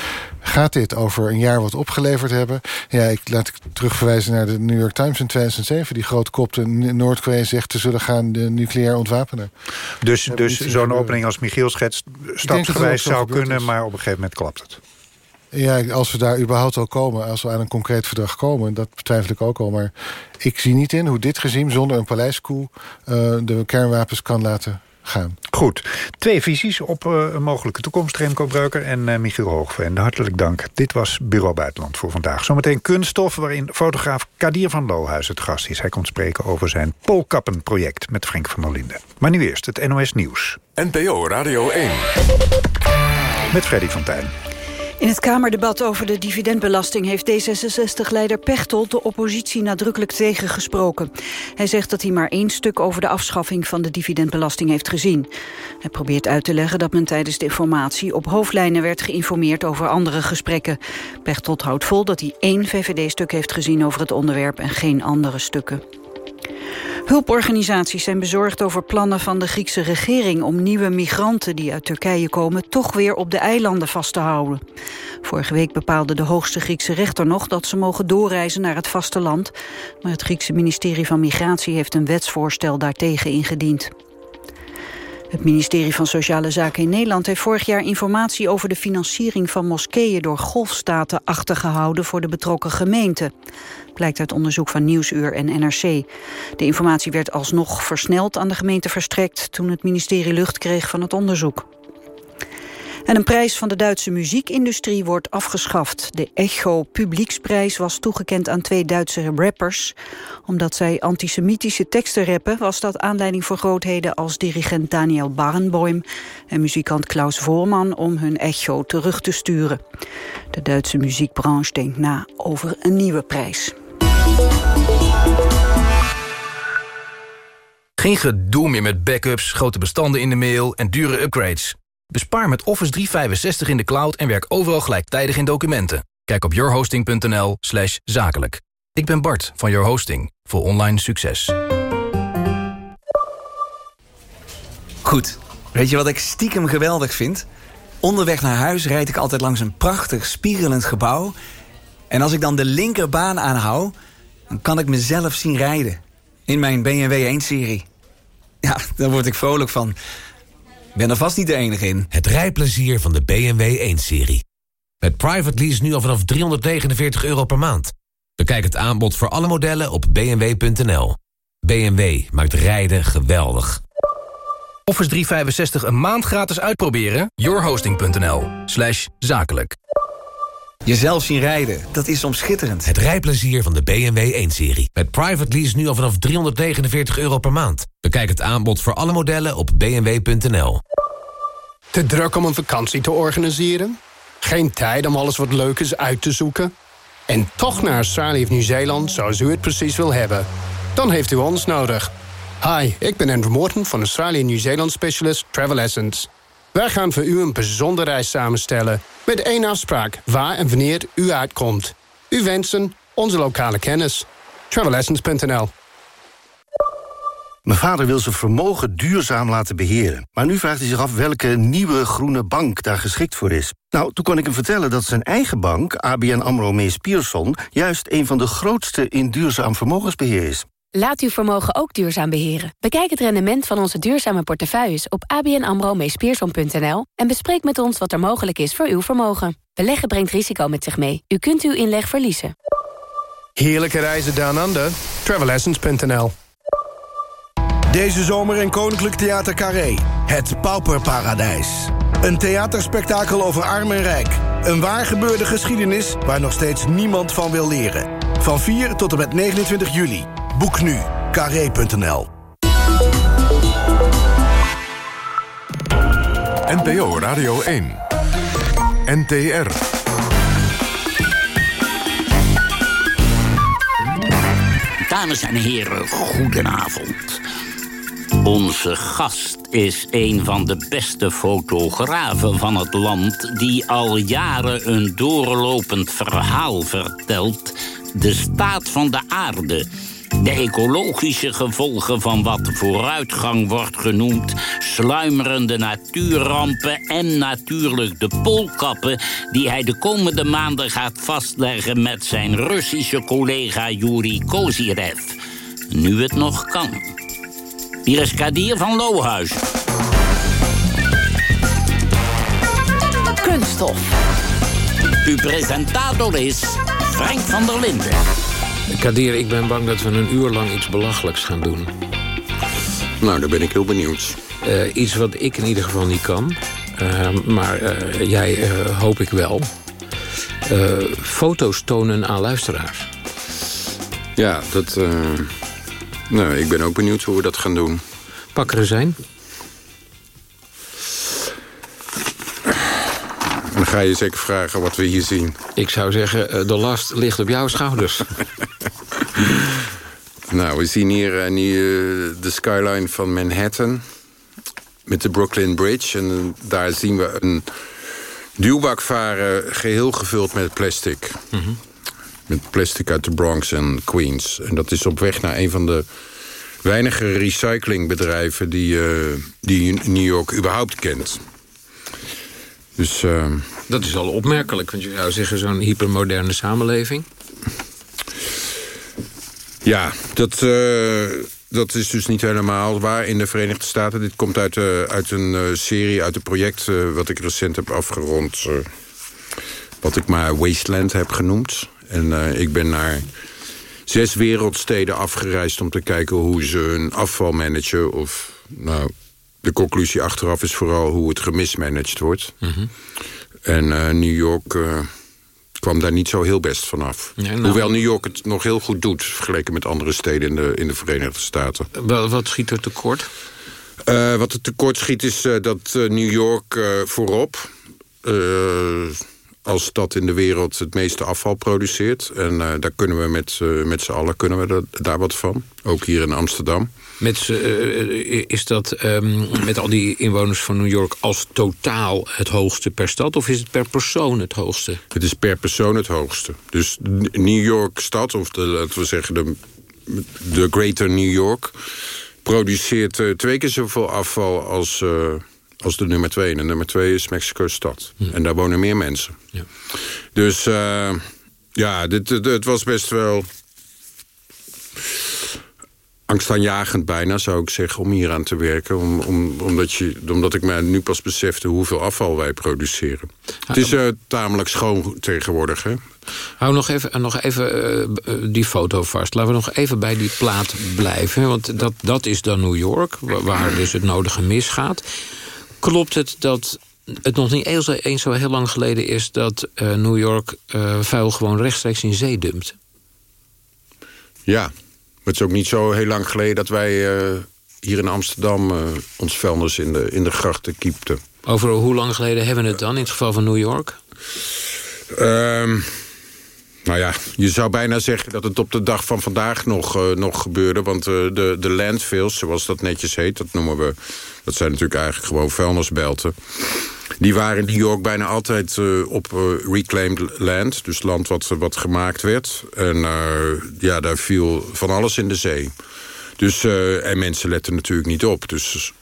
Gaat dit over een jaar wat opgeleverd hebben? Ja, ik laat ik terugverwijzen naar de New York Times in 2007. Die grote kopte Noord-Korea zegt... te zullen gaan de nucleair ontwapenen. Dus, dus zo'n opening als Michiel schetst... stapsgewijs zou kunnen, maar op een gegeven moment klapt het. Ja, als we daar überhaupt al komen, als we aan een concreet verdrag komen... dat betwijfel ik ook al, maar ik zie niet in hoe dit regime... zonder een paleiskoe uh, de kernwapens kan laten gaan. Goed. Twee visies op uh, een mogelijke toekomst. Remco Breuker en uh, Michiel Hoogveen. Hartelijk dank. Dit was Bureau Buitenland voor vandaag. Zometeen kunststof waarin fotograaf Kadir van Lohuis het gast is. Hij komt spreken over zijn Polkappenproject met Frank van der Linden. Maar nu eerst het NOS Nieuws. NPO Radio 1. Met Freddy van Tijn. In het Kamerdebat over de dividendbelasting heeft D66-leider Pechtold de oppositie nadrukkelijk tegengesproken. Hij zegt dat hij maar één stuk over de afschaffing van de dividendbelasting heeft gezien. Hij probeert uit te leggen dat men tijdens de informatie op hoofdlijnen werd geïnformeerd over andere gesprekken. Pechtold houdt vol dat hij één VVD-stuk heeft gezien over het onderwerp en geen andere stukken. Hulporganisaties zijn bezorgd over plannen van de Griekse regering... om nieuwe migranten die uit Turkije komen... toch weer op de eilanden vast te houden. Vorige week bepaalde de hoogste Griekse rechter nog... dat ze mogen doorreizen naar het vasteland. Maar het Griekse ministerie van Migratie... heeft een wetsvoorstel daartegen ingediend. Het ministerie van Sociale Zaken in Nederland heeft vorig jaar informatie over de financiering van moskeeën door golfstaten achtergehouden voor de betrokken gemeenten. Blijkt uit onderzoek van Nieuwsuur en NRC. De informatie werd alsnog versneld aan de gemeente verstrekt toen het ministerie lucht kreeg van het onderzoek. En een prijs van de Duitse muziekindustrie wordt afgeschaft. De Echo Publieksprijs was toegekend aan twee Duitse rappers. Omdat zij antisemitische teksten rappen... was dat aanleiding voor grootheden als dirigent Daniel Barenboim... en muzikant Klaus Voorman om hun Echo terug te sturen. De Duitse muziekbranche denkt na over een nieuwe prijs. Geen gedoe meer met backups, grote bestanden in de mail en dure upgrades. Bespaar met Office 365 in de cloud en werk overal gelijktijdig in documenten. Kijk op yourhosting.nl slash zakelijk. Ik ben Bart van Your Hosting voor online succes. Goed, weet je wat ik stiekem geweldig vind? Onderweg naar huis rijd ik altijd langs een prachtig spiegelend gebouw... en als ik dan de linkerbaan aanhoud, dan kan ik mezelf zien rijden. In mijn BMW 1-serie. Ja, daar word ik vrolijk van ben er vast niet de enige in. Het rijplezier van de BMW 1-serie. Met private lease nu al vanaf 349 euro per maand. Bekijk het aanbod voor alle modellen op bmw.nl. BMW maakt rijden geweldig. Office 365 een maand gratis uitproberen? yourhosting.nl slash zakelijk. Jezelf zien rijden, dat is soms schitterend. Het rijplezier van de BMW 1-serie. Met private lease nu al vanaf 349 euro per maand. Bekijk het aanbod voor alle modellen op bmw.nl. Te druk om een vakantie te organiseren? Geen tijd om alles wat leuk is uit te zoeken? En toch naar Australië of Nieuw-Zeeland zoals u het precies wil hebben? Dan heeft u ons nodig. Hi, ik ben Andrew Morton van Australië Nieuw-Zeeland Specialist Travel Essence. Wij gaan voor u een bijzondere reis samenstellen... met één afspraak waar en wanneer u uitkomt. U wensen onze lokale kennis. Travelessence.nl Mijn vader wil zijn vermogen duurzaam laten beheren. Maar nu vraagt hij zich af welke nieuwe groene bank daar geschikt voor is. Nou, toen kon ik hem vertellen dat zijn eigen bank, ABN AMRO Mees Pierson... juist een van de grootste in duurzaam vermogensbeheer is. Laat uw vermogen ook duurzaam beheren. Bekijk het rendement van onze duurzame portefeuilles op abnamro en bespreek met ons wat er mogelijk is voor uw vermogen. Beleggen brengt risico met zich mee. U kunt uw inleg verliezen. Heerlijke reizen down under. Travelessence.nl Deze zomer in Koninklijk Theater Carré. Het Pauperparadijs. Een theaterspektakel over arm en rijk. Een waar gebeurde geschiedenis waar nog steeds niemand van wil leren. Van 4 tot en met 29 juli. Boek nu. Carré.nl NPO Radio 1. NTR. Dames en heren, goedenavond. Onze gast is een van de beste fotografen van het land... die al jaren een doorlopend verhaal vertelt... de staat van de aarde... De ecologische gevolgen van wat vooruitgang wordt genoemd... sluimerende natuurrampen en natuurlijk de poolkappen... die hij de komende maanden gaat vastleggen met zijn Russische collega Yuri Kozirev. Nu het nog kan. Hier is Kadir van Lohuis. Kunststof. Uw presentator is Frank van der Linden. Kadir, ik ben bang dat we een uur lang iets belachelijks gaan doen. Nou, daar ben ik heel benieuwd. Uh, iets wat ik in ieder geval niet kan. Uh, maar uh, jij hoop ik wel. foto's tonen aan luisteraars. Ja, dat... nou, ik ben ook benieuwd hoe we dat gaan doen. Pak er zijn. Ga je zeker vragen wat we hier zien. Ik zou zeggen, de last ligt op jouw schouders. nou, we zien hier nu, uh, de skyline van Manhattan. Met de Brooklyn Bridge. En daar zien we een duwbak varen geheel gevuld met plastic. Mm -hmm. Met plastic uit de Bronx en Queens. En dat is op weg naar een van de weinige recyclingbedrijven... die, uh, die New York überhaupt kent. Dus... Dat is al opmerkelijk, want je zou zeggen zo'n hypermoderne samenleving. Ja, dat, uh, dat is dus niet helemaal waar in de Verenigde Staten. Dit komt uit, uh, uit een uh, serie, uit een project wat ik recent heb afgerond. wat ik maar Wasteland heb genoemd. En ik ben naar zes wereldsteden afgereisd om te kijken hoe ze hun afval managen. Of, nou, de conclusie achteraf is vooral hoe het gemismanaged wordt. Mm -hmm. En New York kwam daar niet zo heel best vanaf. Ja, nou, Hoewel New York het nog heel goed doet... vergeleken met andere steden in de, in de Verenigde Staten. Wat schiet er tekort? Uh, wat er tekort schiet is dat New York voorop... als stad in de wereld het meeste afval produceert. En daar kunnen we met, met z'n allen kunnen we daar wat van. Ook hier in Amsterdam. Met, uh, is dat um, met al die inwoners van New York als totaal het hoogste per stad? Of is het per persoon het hoogste? Het is per persoon het hoogste. Dus New York stad, of de, laten we zeggen de, de Greater New York... produceert uh, twee keer zoveel afval als, uh, als de nummer twee. En de nummer twee is Mexico stad. Hm. En daar wonen meer mensen. Ja. Dus ja, dit, dit, het was best wel angstaanjagend bijna, zou ik zeggen, om hier aan te werken. Om, om, omdat, je, omdat ik mij nu pas besefte hoeveel afval wij produceren. Het is uh, tamelijk schoon tegenwoordig, hè? Hou nog even, nog even uh, die foto vast. Laten we nog even bij die plaat blijven. Want dat, dat is dan New York, waar dus het nodige misgaat. Klopt het dat het nog niet eens zo heel lang geleden is... dat uh, New York vuil gewoon rechtstreeks in zee dumpt? Ja, het is ook niet zo heel lang geleden dat wij uh, hier in Amsterdam... Uh, ons vuilnis in de, in de grachten kiepten. Over hoe lang geleden hebben we het dan, in het geval van New York? Um, nou ja, je zou bijna zeggen dat het op de dag van vandaag nog, uh, nog gebeurde. Want de, de landfills, zoals dat netjes heet, dat noemen we... dat zijn natuurlijk eigenlijk gewoon vuilnisbelten... Die waren in New York bijna altijd uh, op uh, reclaimed land. Dus land wat, wat gemaakt werd. En ja, daar viel van alles in de zee. Dus, en mensen letten natuurlijk niet op. Dus...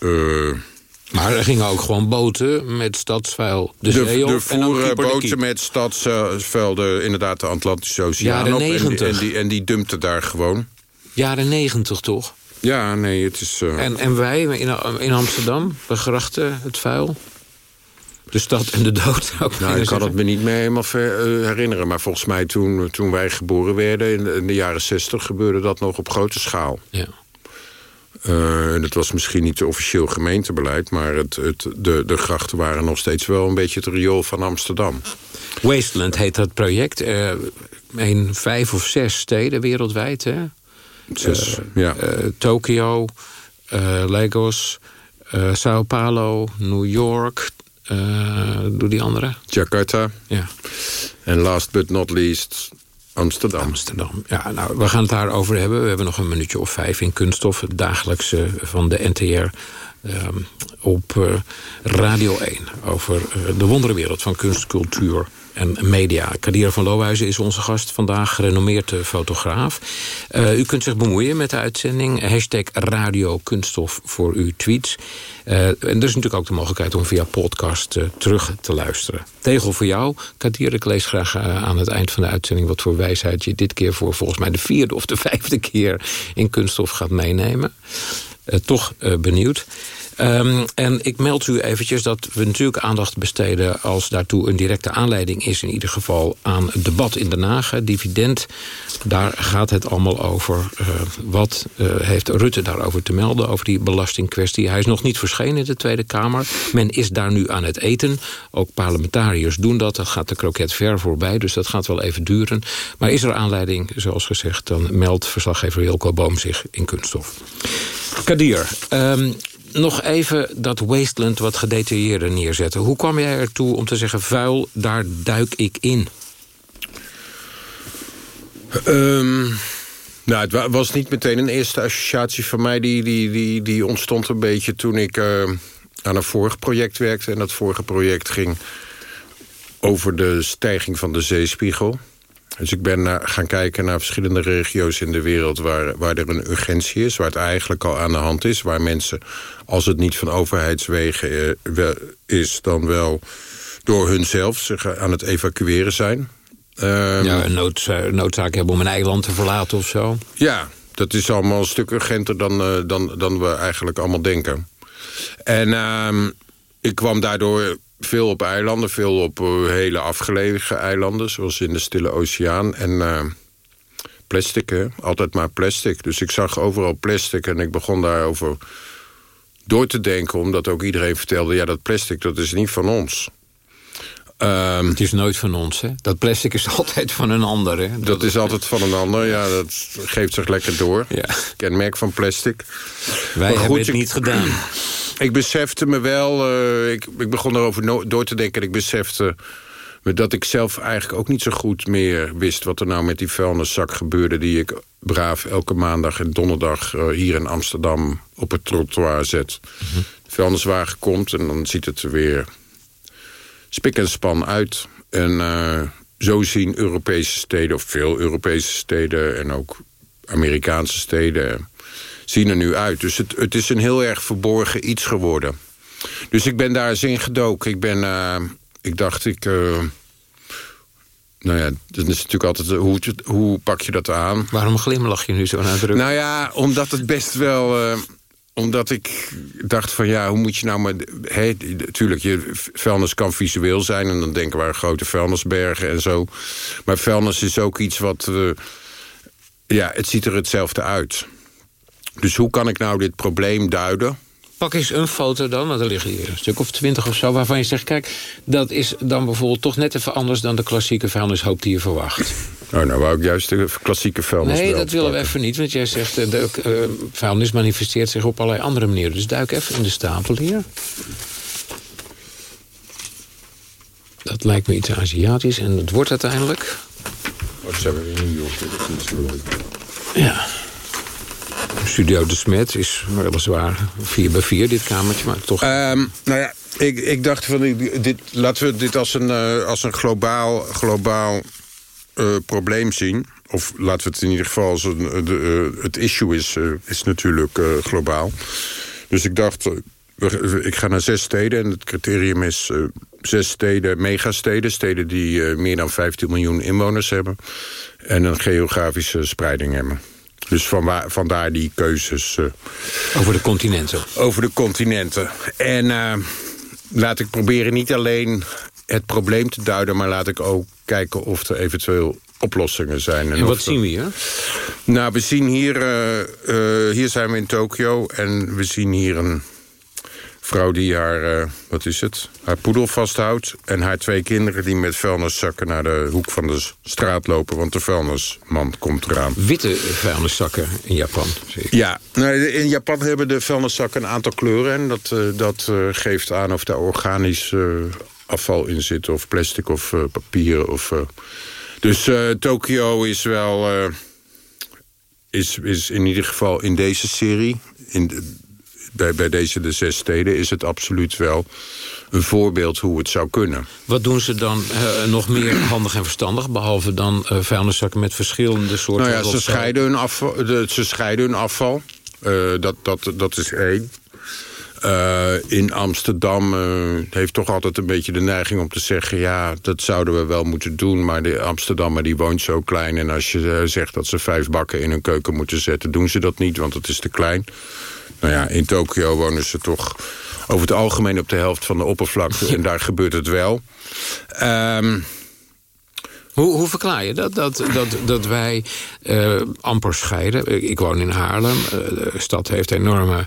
Maar er gingen ook gewoon boten met stadsvuil de, de zee op. Er voeren boten met stadsvuil, de, inderdaad de Atlantische Oceaan Jaren op. 90. En, die, en die dumpten daar gewoon. Jaren negentig toch? Ja, nee, het is... En, en wij in, in Amsterdam, we grachten het vuil? De stad en de dood. Nou, ik kan het me niet meer helemaal ver, uh, herinneren. Maar volgens mij toen, toen wij geboren werden in de, in de jaren zestig... gebeurde dat nog op grote schaal. Ja. Uh, het was misschien niet officieel gemeentebeleid... maar het, het, de, de grachten waren nog steeds wel een beetje het riool van Amsterdam. Wasteland heet dat project. Uh, in vijf of zes steden wereldwijd, hè? Zes, ja. Tokio, Lagos, Sao Paulo, New York, uh, doe die andere. Jakarta. Ja. En last but not least Amsterdam. Amsterdam. Ja, nou, we gaan het daarover hebben. We hebben nog een minuutje of vijf in Kunststof. Het dagelijkse van de NTR. Ehm, op uh, Radio 1. Over uh, de wonderenwereld van kunst, cultuur en media. Kadir van Lohuizen is onze gast vandaag, gerenommeerd fotograaf. Uh, u kunt zich bemoeien met de uitzending. Hashtag Radio Kunststof voor uw tweets. Uh, en er is natuurlijk ook de mogelijkheid om via podcast terug te luisteren. Tegel voor jou. Kadir, ik lees graag aan het eind van de uitzending... wat voor wijsheid je dit keer voor volgens mij de vierde of de vijfde keer... in Kunststof gaat meenemen. toch benieuwd. Um, en ik meld u eventjes dat we natuurlijk aandacht besteden... als daartoe een directe aanleiding is in ieder geval... aan het debat in Den Haag. Dividend, daar gaat het allemaal over. Uh, wat uh, heeft Rutte daarover te melden, over die belastingkwestie? Hij is nog niet verschenen in de Tweede Kamer. Men is daar nu aan het eten. Ook parlementariërs doen dat. Dat gaat de kroket ver voorbij, dus dat gaat wel even duren. Maar is er aanleiding, zoals gezegd... dan meldt verslaggever Wilco Boom zich in Kunststof. Kadir, um, nog even dat wasteland wat gedetailleerder neerzetten. Hoe kwam jij ertoe om te zeggen... vuil, daar duik ik in? Um, nou, het was niet meteen een eerste associatie van mij. Die, die, die, die ontstond een beetje toen ik uh, aan een vorig project werkte. En dat vorige project ging over de stijging van de zeespiegel. Dus ik ben naar, gaan kijken naar verschillende regio's in de wereld... Waar, waar er een urgentie is, waar het eigenlijk al aan de hand is... waar mensen, als het niet van overheidswegen eh, is... dan wel door hunzelf zich aan het evacueren zijn. Um, ja, een nood, noodzaak hebben om een eiland te verlaten of zo. Ja, dat is allemaal een stuk urgenter dan, uh, dan, dan we eigenlijk allemaal denken. En uh, ik kwam daardoor veel op eilanden, veel op uh, hele afgelegen eilanden... zoals in de Stille Oceaan. En uh, plastic, hè? Altijd maar plastic. Dus ik zag overal plastic en ik begon daarover door te denken... omdat ook iedereen vertelde, ja, dat plastic, dat is niet van ons. Um, het is nooit van ons, hè? Dat plastic is altijd van een ander, hè? Dat, dat is altijd van een ander, ja. Dat geeft zich lekker door. Ja. Kenmerk van plastic. Wij goed, hebben het ik, niet gedaan. Ik besefte me wel... Uh, ik, ik begon erover no door te denken en ik besefte... me dat ik zelf eigenlijk ook niet zo goed meer wist... wat er nou met die vuilniszak gebeurde... die ik braaf elke maandag en donderdag uh, hier in Amsterdam... op het trottoir zet. Mm -hmm. De vuilniswagen komt en dan ziet het er weer spik en span uit. En uh, zo zien Europese steden, of veel Europese steden... en ook Amerikaanse steden zien er nu uit. Dus het, het is een heel erg verborgen iets geworden. Dus ik ben daar eens in gedoken. Ik ben, uh, ik dacht, ik... Uh, nou ja, dat is natuurlijk altijd, hoe, hoe pak je dat aan? Waarom glimlach je nu zo nadrukkelijk? Nou ja, omdat het best wel... Omdat ik dacht van ja, hoe moet je nou maar... Hey, natuurlijk, je, vuilnis kan visueel zijn... en dan denken we aan grote vuilnisbergen en zo. Maar vuilnis is ook iets wat... Ja, het ziet er hetzelfde uit. Dus hoe kan ik nou dit probleem duiden? Pak eens een foto dan, want er liggen hier een stuk of twintig of zo... waarvan je zegt, kijk, dat is dan bijvoorbeeld toch net even anders... dan de klassieke vuilnishoop die je verwacht. Oh, nou wou ik juist de klassieke vuilnis Nee, dat willen we even niet, want jij zegt... de uh, vuilnis manifesteert zich op allerlei andere manieren. Dus duik even in de stapel hier. Dat lijkt me iets Aziatisch en het wordt uiteindelijk... Wat zijn we in New York? Dat is niet zo Ja. Studio De Smet is weliswaar 4 bij 4 dit kamertje, maar toch... Um, nou ja, ik, ik dacht van, dit, laten we dit als een, uh, als een globaal, globaal uh, probleem zien. Of laten we het in ieder geval als een, de, uh, het issue is, is natuurlijk globaal. Dus ik dacht, ik ga naar zes steden en het criterium is zes steden, megasteden. Steden die meer dan 15 miljoen inwoners hebben. En een geografische spreiding hebben. Dus vanwaar, vandaar die keuzes. Over de continenten. Over de continenten. En laat ik proberen niet alleen het probleem te duiden... maar laat ik ook kijken of er eventueel oplossingen zijn. En, en wat zien we hier? Nou, we zien hier... Uh, hier zijn we in Tokio en we zien hier een vrouw die haar, uh, wat is het, haar poedel vasthoudt... en haar twee kinderen die met vuilniszakken naar de hoek van de straat lopen... want de vuilnisman komt eraan. Witte vuilniszakken in Japan, ik. Ja, nou, in Japan hebben de vuilniszakken een aantal kleuren... en dat, uh, dat uh, geeft aan of daar organisch afval in zit... of plastic of papier of... Dus uh, Tokio is wel... Uh, is, is in ieder geval in deze serie... In de, bij, bij deze de zes steden is het absoluut wel een voorbeeld hoe het zou kunnen. Wat doen ze dan uh, nog meer handig en verstandig... behalve dan uh, vuilniszakken met verschillende soorten... Nou ja, ze scheiden hun afval. De, ze scheiden hun afval. Uh, dat, dat, dat is één. Uh, in Amsterdam uh, heeft toch altijd een beetje de neiging om te zeggen... ja, dat zouden we wel moeten doen, maar de Amsterdammer die woont zo klein... en als je uh, zegt dat ze vijf bakken in hun keuken moeten zetten... doen ze dat niet, want het is te klein. Nou ja, in Tokio wonen ze toch over het algemeen op de helft van de oppervlakte... en daar gebeurt het wel. Um, hoe, hoe, verklaar je dat? Dat, dat, dat wij amper scheiden. Ik woon in Haarlem. De stad heeft enorme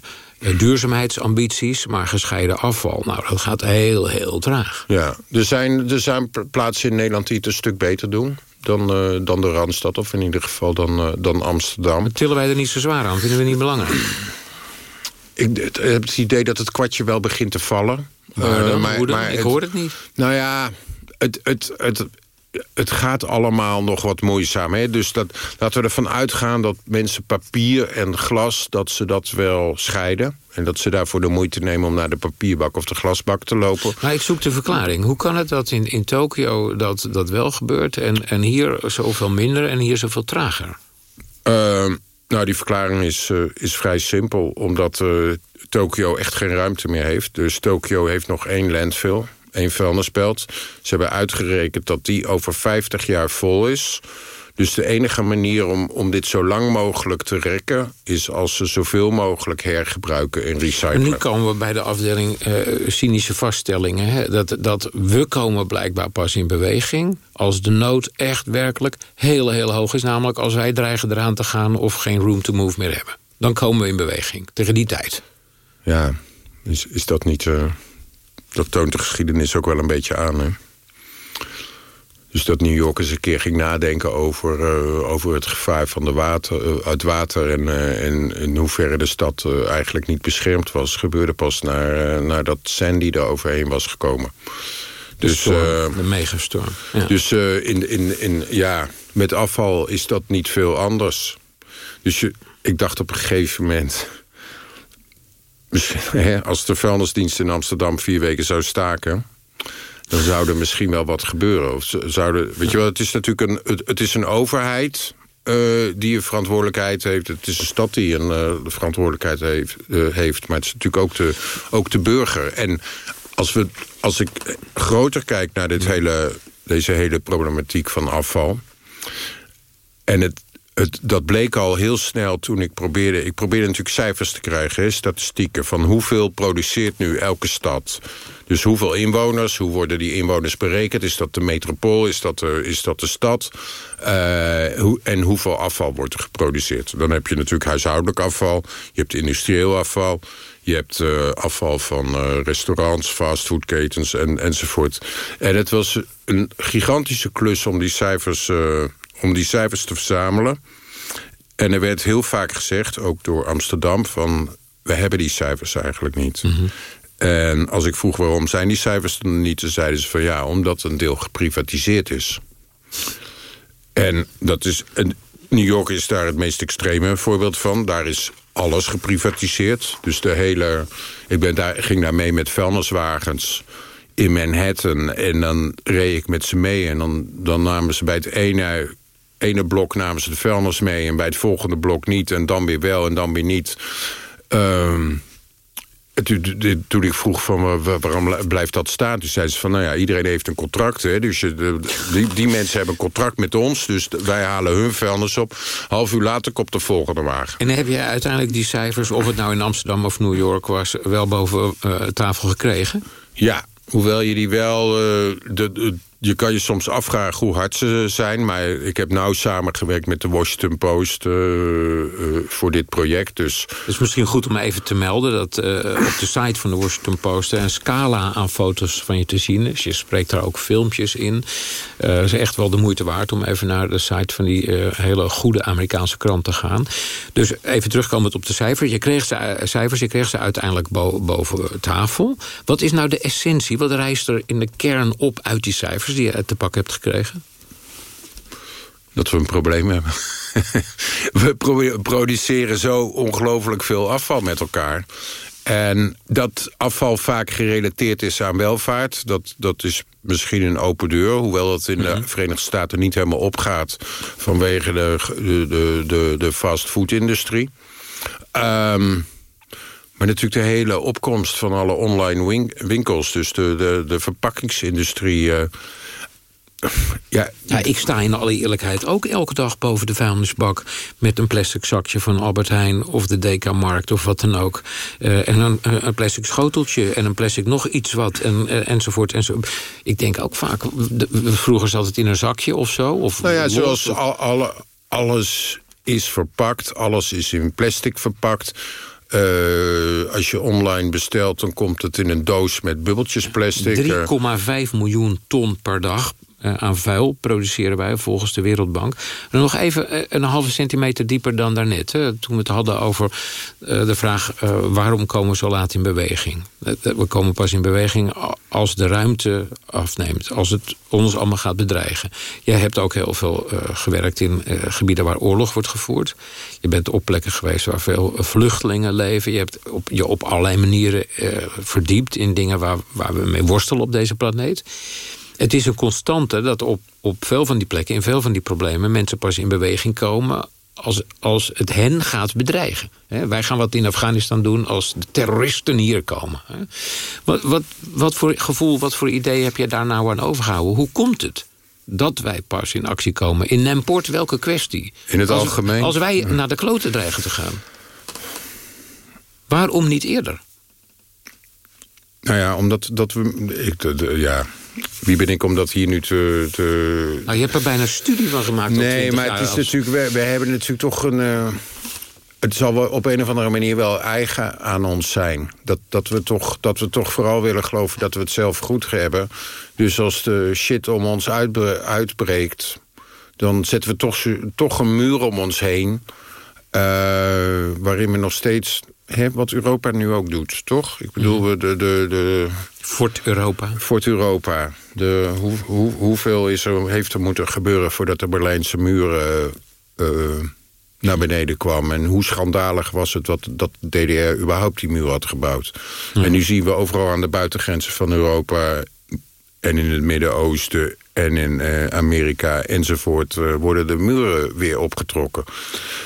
duurzaamheidsambities. Maar gescheiden afval, nou, dat gaat heel, heel traag. Ja, er zijn, er zijn plaatsen in Nederland die het een stuk beter doen. Dan, dan de Randstad, of in ieder geval dan, dan Amsterdam. Tillen wij er niet zo zwaar aan? Vinden we niet belangrijk? Ik heb het idee dat het kwartje wel begint te vallen. Maar, maar, maar ik hoor het niet. Nou ja, het, het, het, het gaat allemaal nog wat moeizaam. Hè? Dus dat, laten we ervan uitgaan dat mensen papier en glas... dat ze dat wel scheiden. En dat ze daarvoor de moeite nemen om naar de papierbak of de glasbak te lopen. Maar ik zoek de verklaring. Hoe kan het dat in, in Tokio dat, dat wel gebeurt... En, en hier zoveel minder en hier zoveel trager? Uh, nou, die verklaring is, uh, is vrij simpel. Omdat uh, Tokio echt geen ruimte meer heeft. Dus Tokio heeft nog één landfill één vuilnisbelt. Ze hebben uitgerekend dat die over 50 jaar vol is. Dus de enige manier om, om dit zo lang mogelijk te rekken... is als ze zoveel mogelijk hergebruiken en recyclen. En nu komen we bij de afdeling uh, cynische vaststellingen. Hè? Dat, dat we komen blijkbaar pas in beweging... als de nood echt werkelijk heel, heel hoog is. Namelijk als wij dreigen eraan te gaan of geen room to move meer hebben. Dan komen we in beweging, tegen die tijd. Ja, is, is dat niet... Uh dat toont de geschiedenis ook wel een beetje aan. Hè? Dus dat New York eens een keer ging nadenken over, uh, over het gevaar van de water, uh, uit water... En, uh, en in hoeverre de stad eigenlijk niet beschermd was... gebeurde pas naar, nadat Sandy er overheen was gekomen. De dus, storm, de megastorm. Ja. Dus in, in, in, ja, met afval is dat niet veel anders. Dus je, ik dacht op een gegeven moment als de vuilnisdienst in Amsterdam vier weken zou staken... dan zou er misschien wel wat gebeuren. Of zouden, weet je wel, het is natuurlijk een, het, het is een overheid... Uh, die een verantwoordelijkheid heeft. Het is een stad die een uh, verantwoordelijkheid heeft, uh, heeft. Maar het is natuurlijk ook de, ook de burger. En als, we, als ik groter kijk naar dit hele, deze hele problematiek van afval... en het, het, dat bleek al heel snel toen ik probeerde... Ik probeerde natuurlijk cijfers te krijgen, hè, statistieken... van hoeveel produceert nu elke stad. Dus hoeveel inwoners, hoe worden die inwoners berekend? Is dat de metropool, is dat de, is dat de stad? Uh, hoe, en hoeveel afval wordt er geproduceerd? Dan heb je natuurlijk huishoudelijk afval. Je hebt industrieel afval. Je hebt uh, afval van uh, restaurants, fastfoodketens en, enzovoort. En het was een gigantische klus om die cijfers om die cijfers te verzamelen. En er werd heel vaak gezegd, ook door Amsterdam... van we hebben die cijfers eigenlijk niet. Mm -hmm. En als ik vroeg waarom zijn die cijfers dan niet... dan zeiden ze van ja, omdat een deel geprivatiseerd is. En dat is... New York is daar het meest extreme voorbeeld van. Daar is alles geprivatiseerd. Dus de hele... Ik ben daar, ging daar mee met vuilniswagens in Manhattan. En dan reed ik met ze mee. En dan, dan namen ze bij het ene ene blok namen ze de vuilnis mee... en bij het volgende blok niet, en dan weer wel en dan weer niet. Um, toen ik vroeg van waarom blijft dat staan... toen zei ze van, nou ja, iedereen heeft een contract. Hè, dus je, die, die mensen hebben een contract met ons... dus wij halen hun vuilnis op. Half uur later komt de volgende wagen. En heb je uiteindelijk die cijfers... of het nou in Amsterdam of New York was... wel boven uh, tafel gekregen? Ja, hoewel je die wel... Uh, de, de je kan je soms afvragen hoe hard ze zijn... maar ik heb nauw samengewerkt met de Washington Post uh, uh, voor dit project. Dus... Het is misschien goed om even te melden... dat uh, op de site van de Washington Post een scala aan foto's van je te zien is. Je spreekt daar ook filmpjes in. Het is echt wel de moeite waard om even naar de site van die hele goede Amerikaanse krant te gaan. Dus even terugkomend op de cijfers. Je kreeg ze, cijfers, je kreeg ze uiteindelijk bo boven tafel. Wat is nou de essentie? Wat reist er in de kern op uit die cijfers? Die je te pak hebt gekregen? dat we een probleem hebben. we pro- produceren zo ongelooflijk veel afval met elkaar. En dat afval vaak gerelateerd is aan welvaart... dat, dat is misschien een open deur... hoewel dat in de Verenigde Staten niet helemaal opgaat... vanwege de, de, de, de, de fastfood-industrie. Ehm, maar natuurlijk de hele opkomst van alle online win- winkels... dus de, de, de verpakkingsindustrie... eh, ja, Ja, ik sta in alle eerlijkheid ook elke dag boven de vuilnisbak... met een plastic zakje van Albert Heijn of de DK-markt of wat dan ook. Eh, en een, een plastic schoteltje en een plastic nog iets wat en, eh, enzovoort. enzo. Ik denk ook vaak, de- vroeger zat het in een zakje of zo. Of Nou ja, los, zoals of- al, alle, alles is verpakt, alles is in plastic verpakt. Eh, als je online bestelt, dan komt het in een doos met bubbeltjes plastic. 3,5 miljoen ton per dag eh, aan vuil produceren wij volgens de Wereldbank. Nog even eh, een halve centimeter dieper dan daarnet. Hè, toen we het hadden over eh, de vraag... eh, waarom komen we zo laat in beweging? Eh, eh, We komen pas in beweging als de ruimte afneemt. Als het ons allemaal gaat bedreigen. Jij hebt ook heel veel eh, gewerkt in eh, gebieden waar oorlog wordt gevoerd. Je bent op plekken geweest waar veel eh, vluchtelingen leven. Je hebt op, je op allerlei manieren eh, verdiept in dingen waar, waar we mee worstelen op deze planeet. Het is een constante dat op, op veel van die plekken, in veel van die problemen, mensen pas in beweging komen als, als het hen gaat bedreigen. Wij gaan wat in Afghanistan doen als de terroristen hier komen. Wat, wat, wat voor gevoel, wat voor idee heb je daar nou aan overgehouden? Hoe komt het dat wij pas in actie komen? In Nemport welke kwestie? In het als, algemeen? Als wij naar de kloten dreigen te gaan. Waarom niet eerder? Nou ja, omdat dat we... Ik, de, de- ja, wie ben ik om dat hier nu te... te... Nou, je hebt er bijna studie van gemaakt. Nee, 20 maar het is als- natuurlijk, we, we hebben natuurlijk toch een... eh, het zal wel op een of andere manier wel eigen aan ons zijn. Dat, dat, we toch, dat we toch vooral willen geloven dat we het zelf goed hebben. Dus als de shit om ons uitbre- uitbreekt... dan zetten we toch, toch een muur om ons heen... eh, waarin we nog steeds... Hè, wat Europa nu ook doet, toch? Ik bedoel, we de, de, de... Fort Europa. Fort Europa. De, hoe, hoe, hoeveel is er, heeft er moeten gebeuren voordat de Berlijnse muur eh, eh, naar beneden kwam? En hoe schandalig was het dat, dat de DDR überhaupt die muur had gebouwd? En nu zien we overal aan de buitengrenzen van Europa... en in het Midden-Oosten en in eh, Amerika enzovoort... eh, worden de muren weer opgetrokken.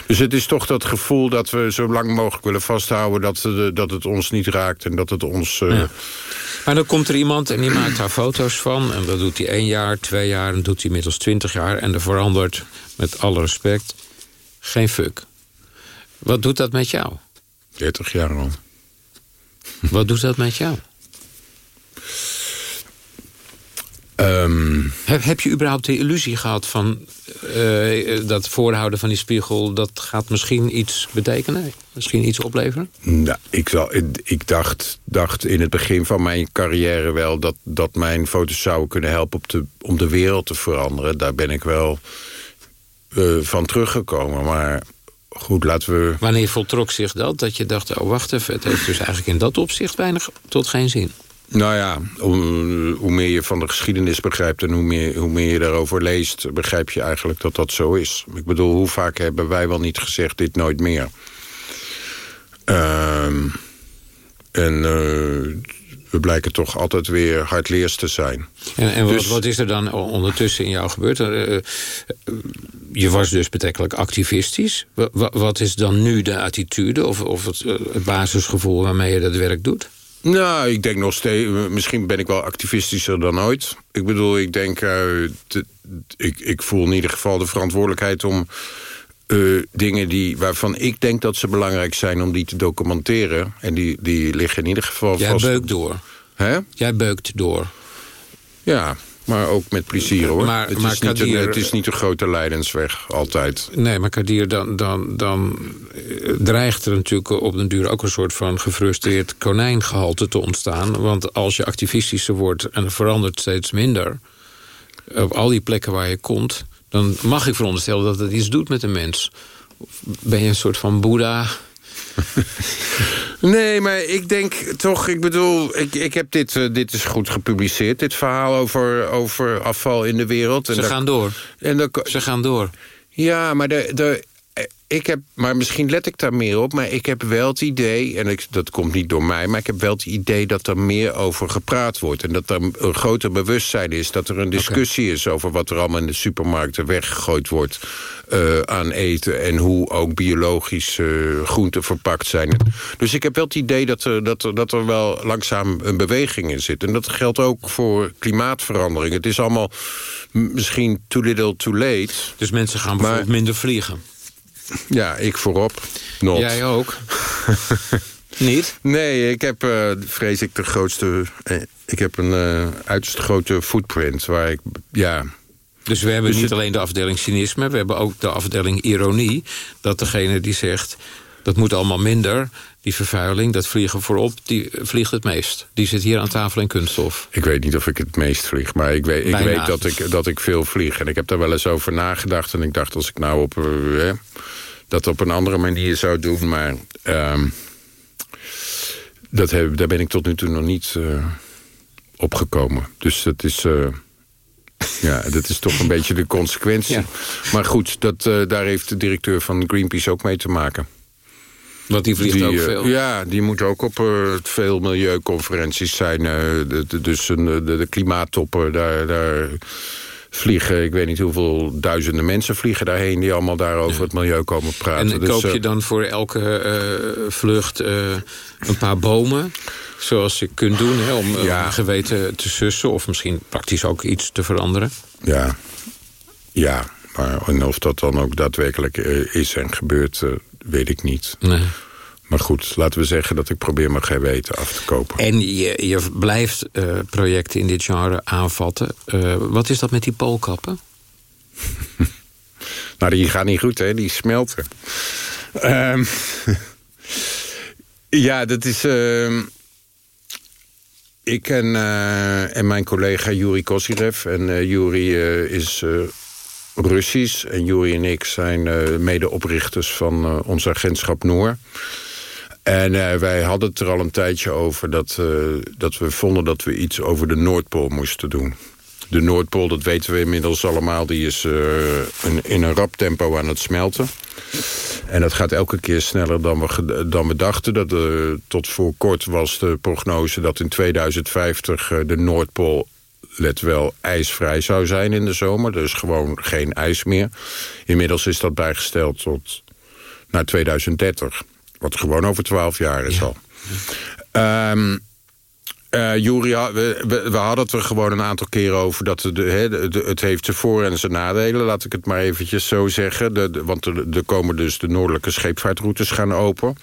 Dus het is toch dat gevoel dat we zo lang mogelijk willen vasthouden... dat, dat het ons niet raakt en dat het ons... eh, Ja. Maar dan komt er iemand en die maakt daar foto's van. En dat doet hij één jaar, twee jaar en doet hij inmiddels twintig jaar. En er verandert, met alle respect, geen fuck. Wat doet dat met jou? 30 jaar al. Wat doet dat met jou? Ehm, Heb, heb je überhaupt de illusie gehad van eh, dat voorhouden van die spiegel... dat gaat misschien iets betekenen? Misschien iets opleveren? Nou, ik, zal, ik dacht, dacht in het begin van mijn carrière wel... dat, dat mijn foto's zouden kunnen helpen op de, om de wereld te veranderen. Daar ben ik wel eh, van teruggekomen. Maar goed, laten we... Wanneer voltrok zich dat? Dat je dacht, oh wacht even... het heeft dus eigenlijk in dat opzicht weinig tot geen zin. Nou ja, hoe, hoe meer je van de geschiedenis begrijpt... en hoe meer, hoe meer je daarover leest... begrijp je eigenlijk dat dat zo is. Ik bedoel, hoe vaak hebben wij wel niet gezegd... dit nooit meer? Ehm, en eh, we blijken toch altijd weer hardleers te zijn. En, en wat, Dus- wat is er dan ondertussen in jou gebeurd? Eh, eh, je was dus betrekkelijk activistisch. Wa- wa- wat is dan nu de attitude of, of het, het basisgevoel waarmee je dat werk doet? Nou, ik denk nog steeds... Misschien ben ik wel activistischer dan ooit. Ik bedoel, ik denk... eh, te- ik, ik voel in ieder geval de verantwoordelijkheid om... eh, dingen die, waarvan ik denk dat ze belangrijk zijn om die te documenteren. En die, die liggen in ieder geval Jij vast. beukt door. Hè? Jij beukt door. Ja, maar ook met plezier hoor. Maar- het, maar is niet een, het is niet een grote lijdensweg, altijd. Nee, maar Kadir, dan, dan, dan eh, dreigt er natuurlijk op den duur ook een soort van gefrustreerd konijngehalte te ontstaan. Want als je activistischer wordt en er verandert steeds minder op al die plekken waar je komt, dan mag ik veronderstellen dat het iets doet met een mens. Of Ben je een soort van boeddha? Nee, maar ik denk toch, ik bedoel, ik, ik heb dit, eh, dit is goed gepubliceerd, dit verhaal over, over afval in de wereld. Ze gaan door. En Ze gaan door. Ja, maar de, de, ik heb, maar misschien let ik daar meer op... maar ik heb wel het idee, en ik, dat komt niet door mij... maar ik heb wel het idee dat er meer over gepraat wordt... en dat er een groter bewustzijn is... dat er een discussie is over wat er allemaal in de supermarkten weggegooid wordt... eh, aan eten en hoe ook biologische groenten verpakt zijn. Dus ik heb wel het idee dat er, dat, er, dat er wel langzaam een beweging in zit. En dat geldt ook voor klimaatverandering. Het is allemaal misschien too little too late. Dus mensen gaan bijvoorbeeld minder vliegen. Ja, ik voorop. Not. Jij ook? Niet? Nee, ik heb, eh, vrees ik, de grootste... eh, ik heb een eh, uiterst grote footprint waar ik... Ja, Dus we hebben Dus niet alleen de afdeling cynisme... we hebben ook de afdeling ironie. Dat degene die zegt, dat moet allemaal minder... die vervuiling, dat vliegen voorop, die vliegt het meest. Die zit hier aan tafel in kunststof. Ik weet niet of ik het meest vlieg, maar ik weet, ik Bijna. weet dat, ik, dat ik veel vlieg. En ik heb daar wel eens over nagedacht. En ik dacht, als ik nou op, eh, dat op een andere manier zou doen... maar ehm, dat heb, daar ben ik tot nu toe nog niet eh, opgekomen. Dus dat is... eh, ja, dat is toch een beetje de consequentie. Maar goed, dat, eh, daar heeft de directeur van Greenpeace ook mee te maken. Want die vliegt ook eh, veel. Ja, die moet ook op eh, veel milieuconferenties zijn. eh, de, dus een, de, de klimaattoppen, daar, daar vliegen... ik weet niet hoeveel duizenden mensen vliegen daarheen... die allemaal daar over het milieu komen praten. En Dus, koop je dan voor elke vlucht een paar bomen... zoals je kunt doen, hè, om Ja. geweten te sussen... of misschien praktisch ook iets te veranderen? Ja, ja. Maar en of dat dan ook daadwerkelijk is en gebeurt, weet ik niet. Nee. Maar goed, laten we zeggen dat ik probeer mijn geweten af te kopen. En je, je blijft eh, projecten in dit genre aanvatten. Eh, wat is dat met die poolkappen? Nou, die gaan niet goed, hè? Die smelten. Ehm, ja, dat is... ehm, ik en, eh, en mijn collega Yuri Kosirev. En Yuri eh, is Russisch. En Yuri en ik zijn eh, medeoprichters van eh, ons agentschap Noor. En eh, wij hadden het er al een tijdje over dat, dat we vonden dat we iets over de Noordpool moesten doen. De Noordpool, dat weten we inmiddels allemaal, die is een, in een rap tempo aan het smelten. En dat gaat elke keer sneller dan we, dan we dachten. Dat, tot voor kort was de prognose dat in 2050 eh, de Noordpool let wel, ijsvrij zou zijn in de zomer. Dus gewoon geen ijs meer. Inmiddels is dat bijgesteld tot naar 2030. Wat gewoon over 12 jaar is al. Juri, ha- we, we, we hadden het er gewoon een aantal keren over... dat de, de- de- het heeft zijn voor- en zijn nadelen, laat ik het maar eventjes zo zeggen. De, de- want er, komen dus de noordelijke scheepvaartroutes gaan open.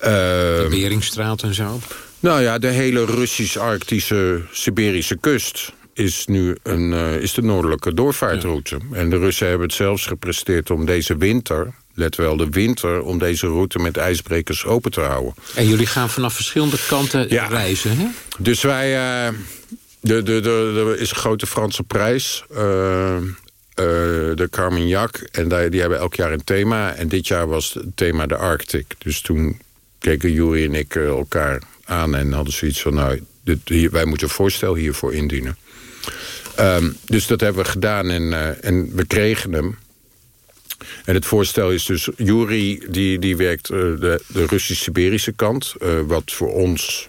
De Ehm, Beringstraat en zo? Nou ja, de hele Russisch-Arctische Siberische kust is nu een, eh, is de noordelijke doorvaartroute. En de Russen hebben het zelfs gepresteerd om deze winter... let wel, de winter, om deze route met ijsbrekers open te houden. En jullie gaan vanaf verschillende kanten reizen, hè? Dus wij... eh, de, de, de, er is een grote Franse prijs. eh, de Carmignac. En daar, die hebben elk jaar een thema. En dit jaar was het thema de Arctic. Dus toen keken Juri en ik elkaar aan... en hadden zoiets van... nou, dit, hier, wij moeten een voorstel hiervoor indienen. Ehm, dus dat hebben we gedaan en, eh, en we kregen hem. En het voorstel is dus... Juri die, die werkt eh, de, de Russisch-Siberische kant. eh, wat voor ons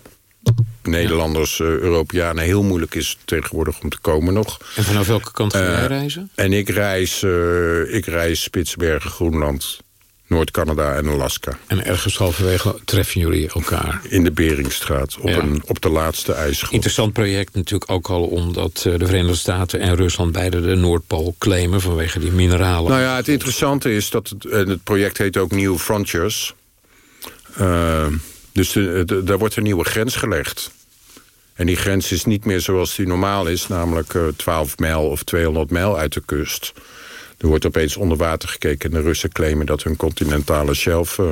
Nederlanders, Europeanen... heel moeilijk is tegenwoordig om te komen nog. En vanaf welke kant ga jij reizen? En ik reis, ik reis Spitsbergen, Groenland, Noord-Canada en Alaska. En ergens halverwege treffen jullie elkaar. In de Beringstraat, op, Ja. een, op de laatste ijsschot. Interessant project natuurlijk ook al omdat eh, de Verenigde Staten en Rusland beide de Noordpool claimen vanwege die mineralen. Nou ja, het interessante is dat het, het project heet ook New Frontiers. Eh, dus de, de- daar wordt een nieuwe grens gelegd. En die grens is niet meer zoals die normaal is, namelijk eh, 12 mijl of 200 mijl uit de kust. Er wordt opeens onder water gekeken en de Russen claimen dat hun continentale shelf eh,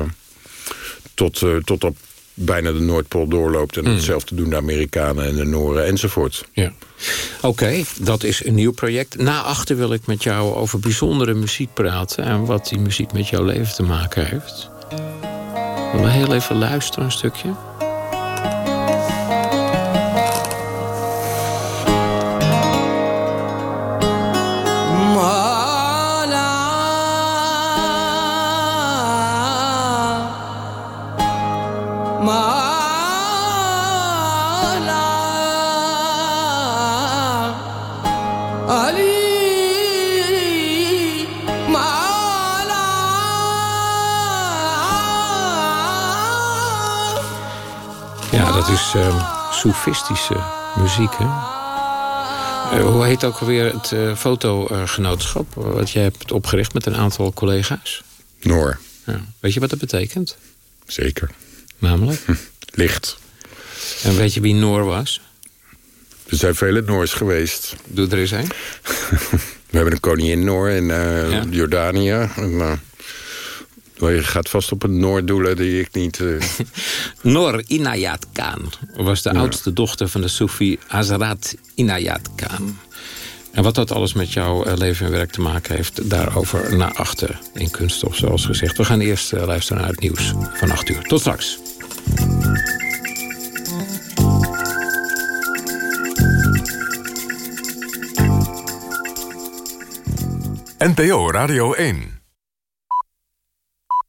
tot, eh, tot op bijna de Noordpool doorloopt. En Mm. hetzelfde doen de Amerikanen en de Nooren enzovoort. Ja. Oké, dat is een nieuw project. Na achter wil ik met jou over bijzondere muziek praten... en wat die muziek met jouw leven te maken heeft. Zullen we heel even luisteren een stukje? Is uh, soefistische muziek, hè? Uh, hoe heet ook alweer het uh, fotogenootschap... wat jij hebt opgericht met een aantal collega's? Noor. Ja. Weet je wat dat betekent? Zeker. Namelijk? Hm, licht. En weet je wie Noor was? Er zijn vele Noors geweest. Doe er eens een. We hebben een koningin Noor in ja. Jordanië. En, je gaat vast op een Noor doelen die ik niet... Uh... Noor Inayat Khan was de ja. oudste dochter van de Soefi Hazrat Inayat Khan. En wat dat alles met jouw leven en werk te maken heeft... daarover naar achter in Kunststof, zoals gezegd. We gaan eerst uh, luisteren naar het nieuws van 8 uur. Tot straks. NPO Radio 1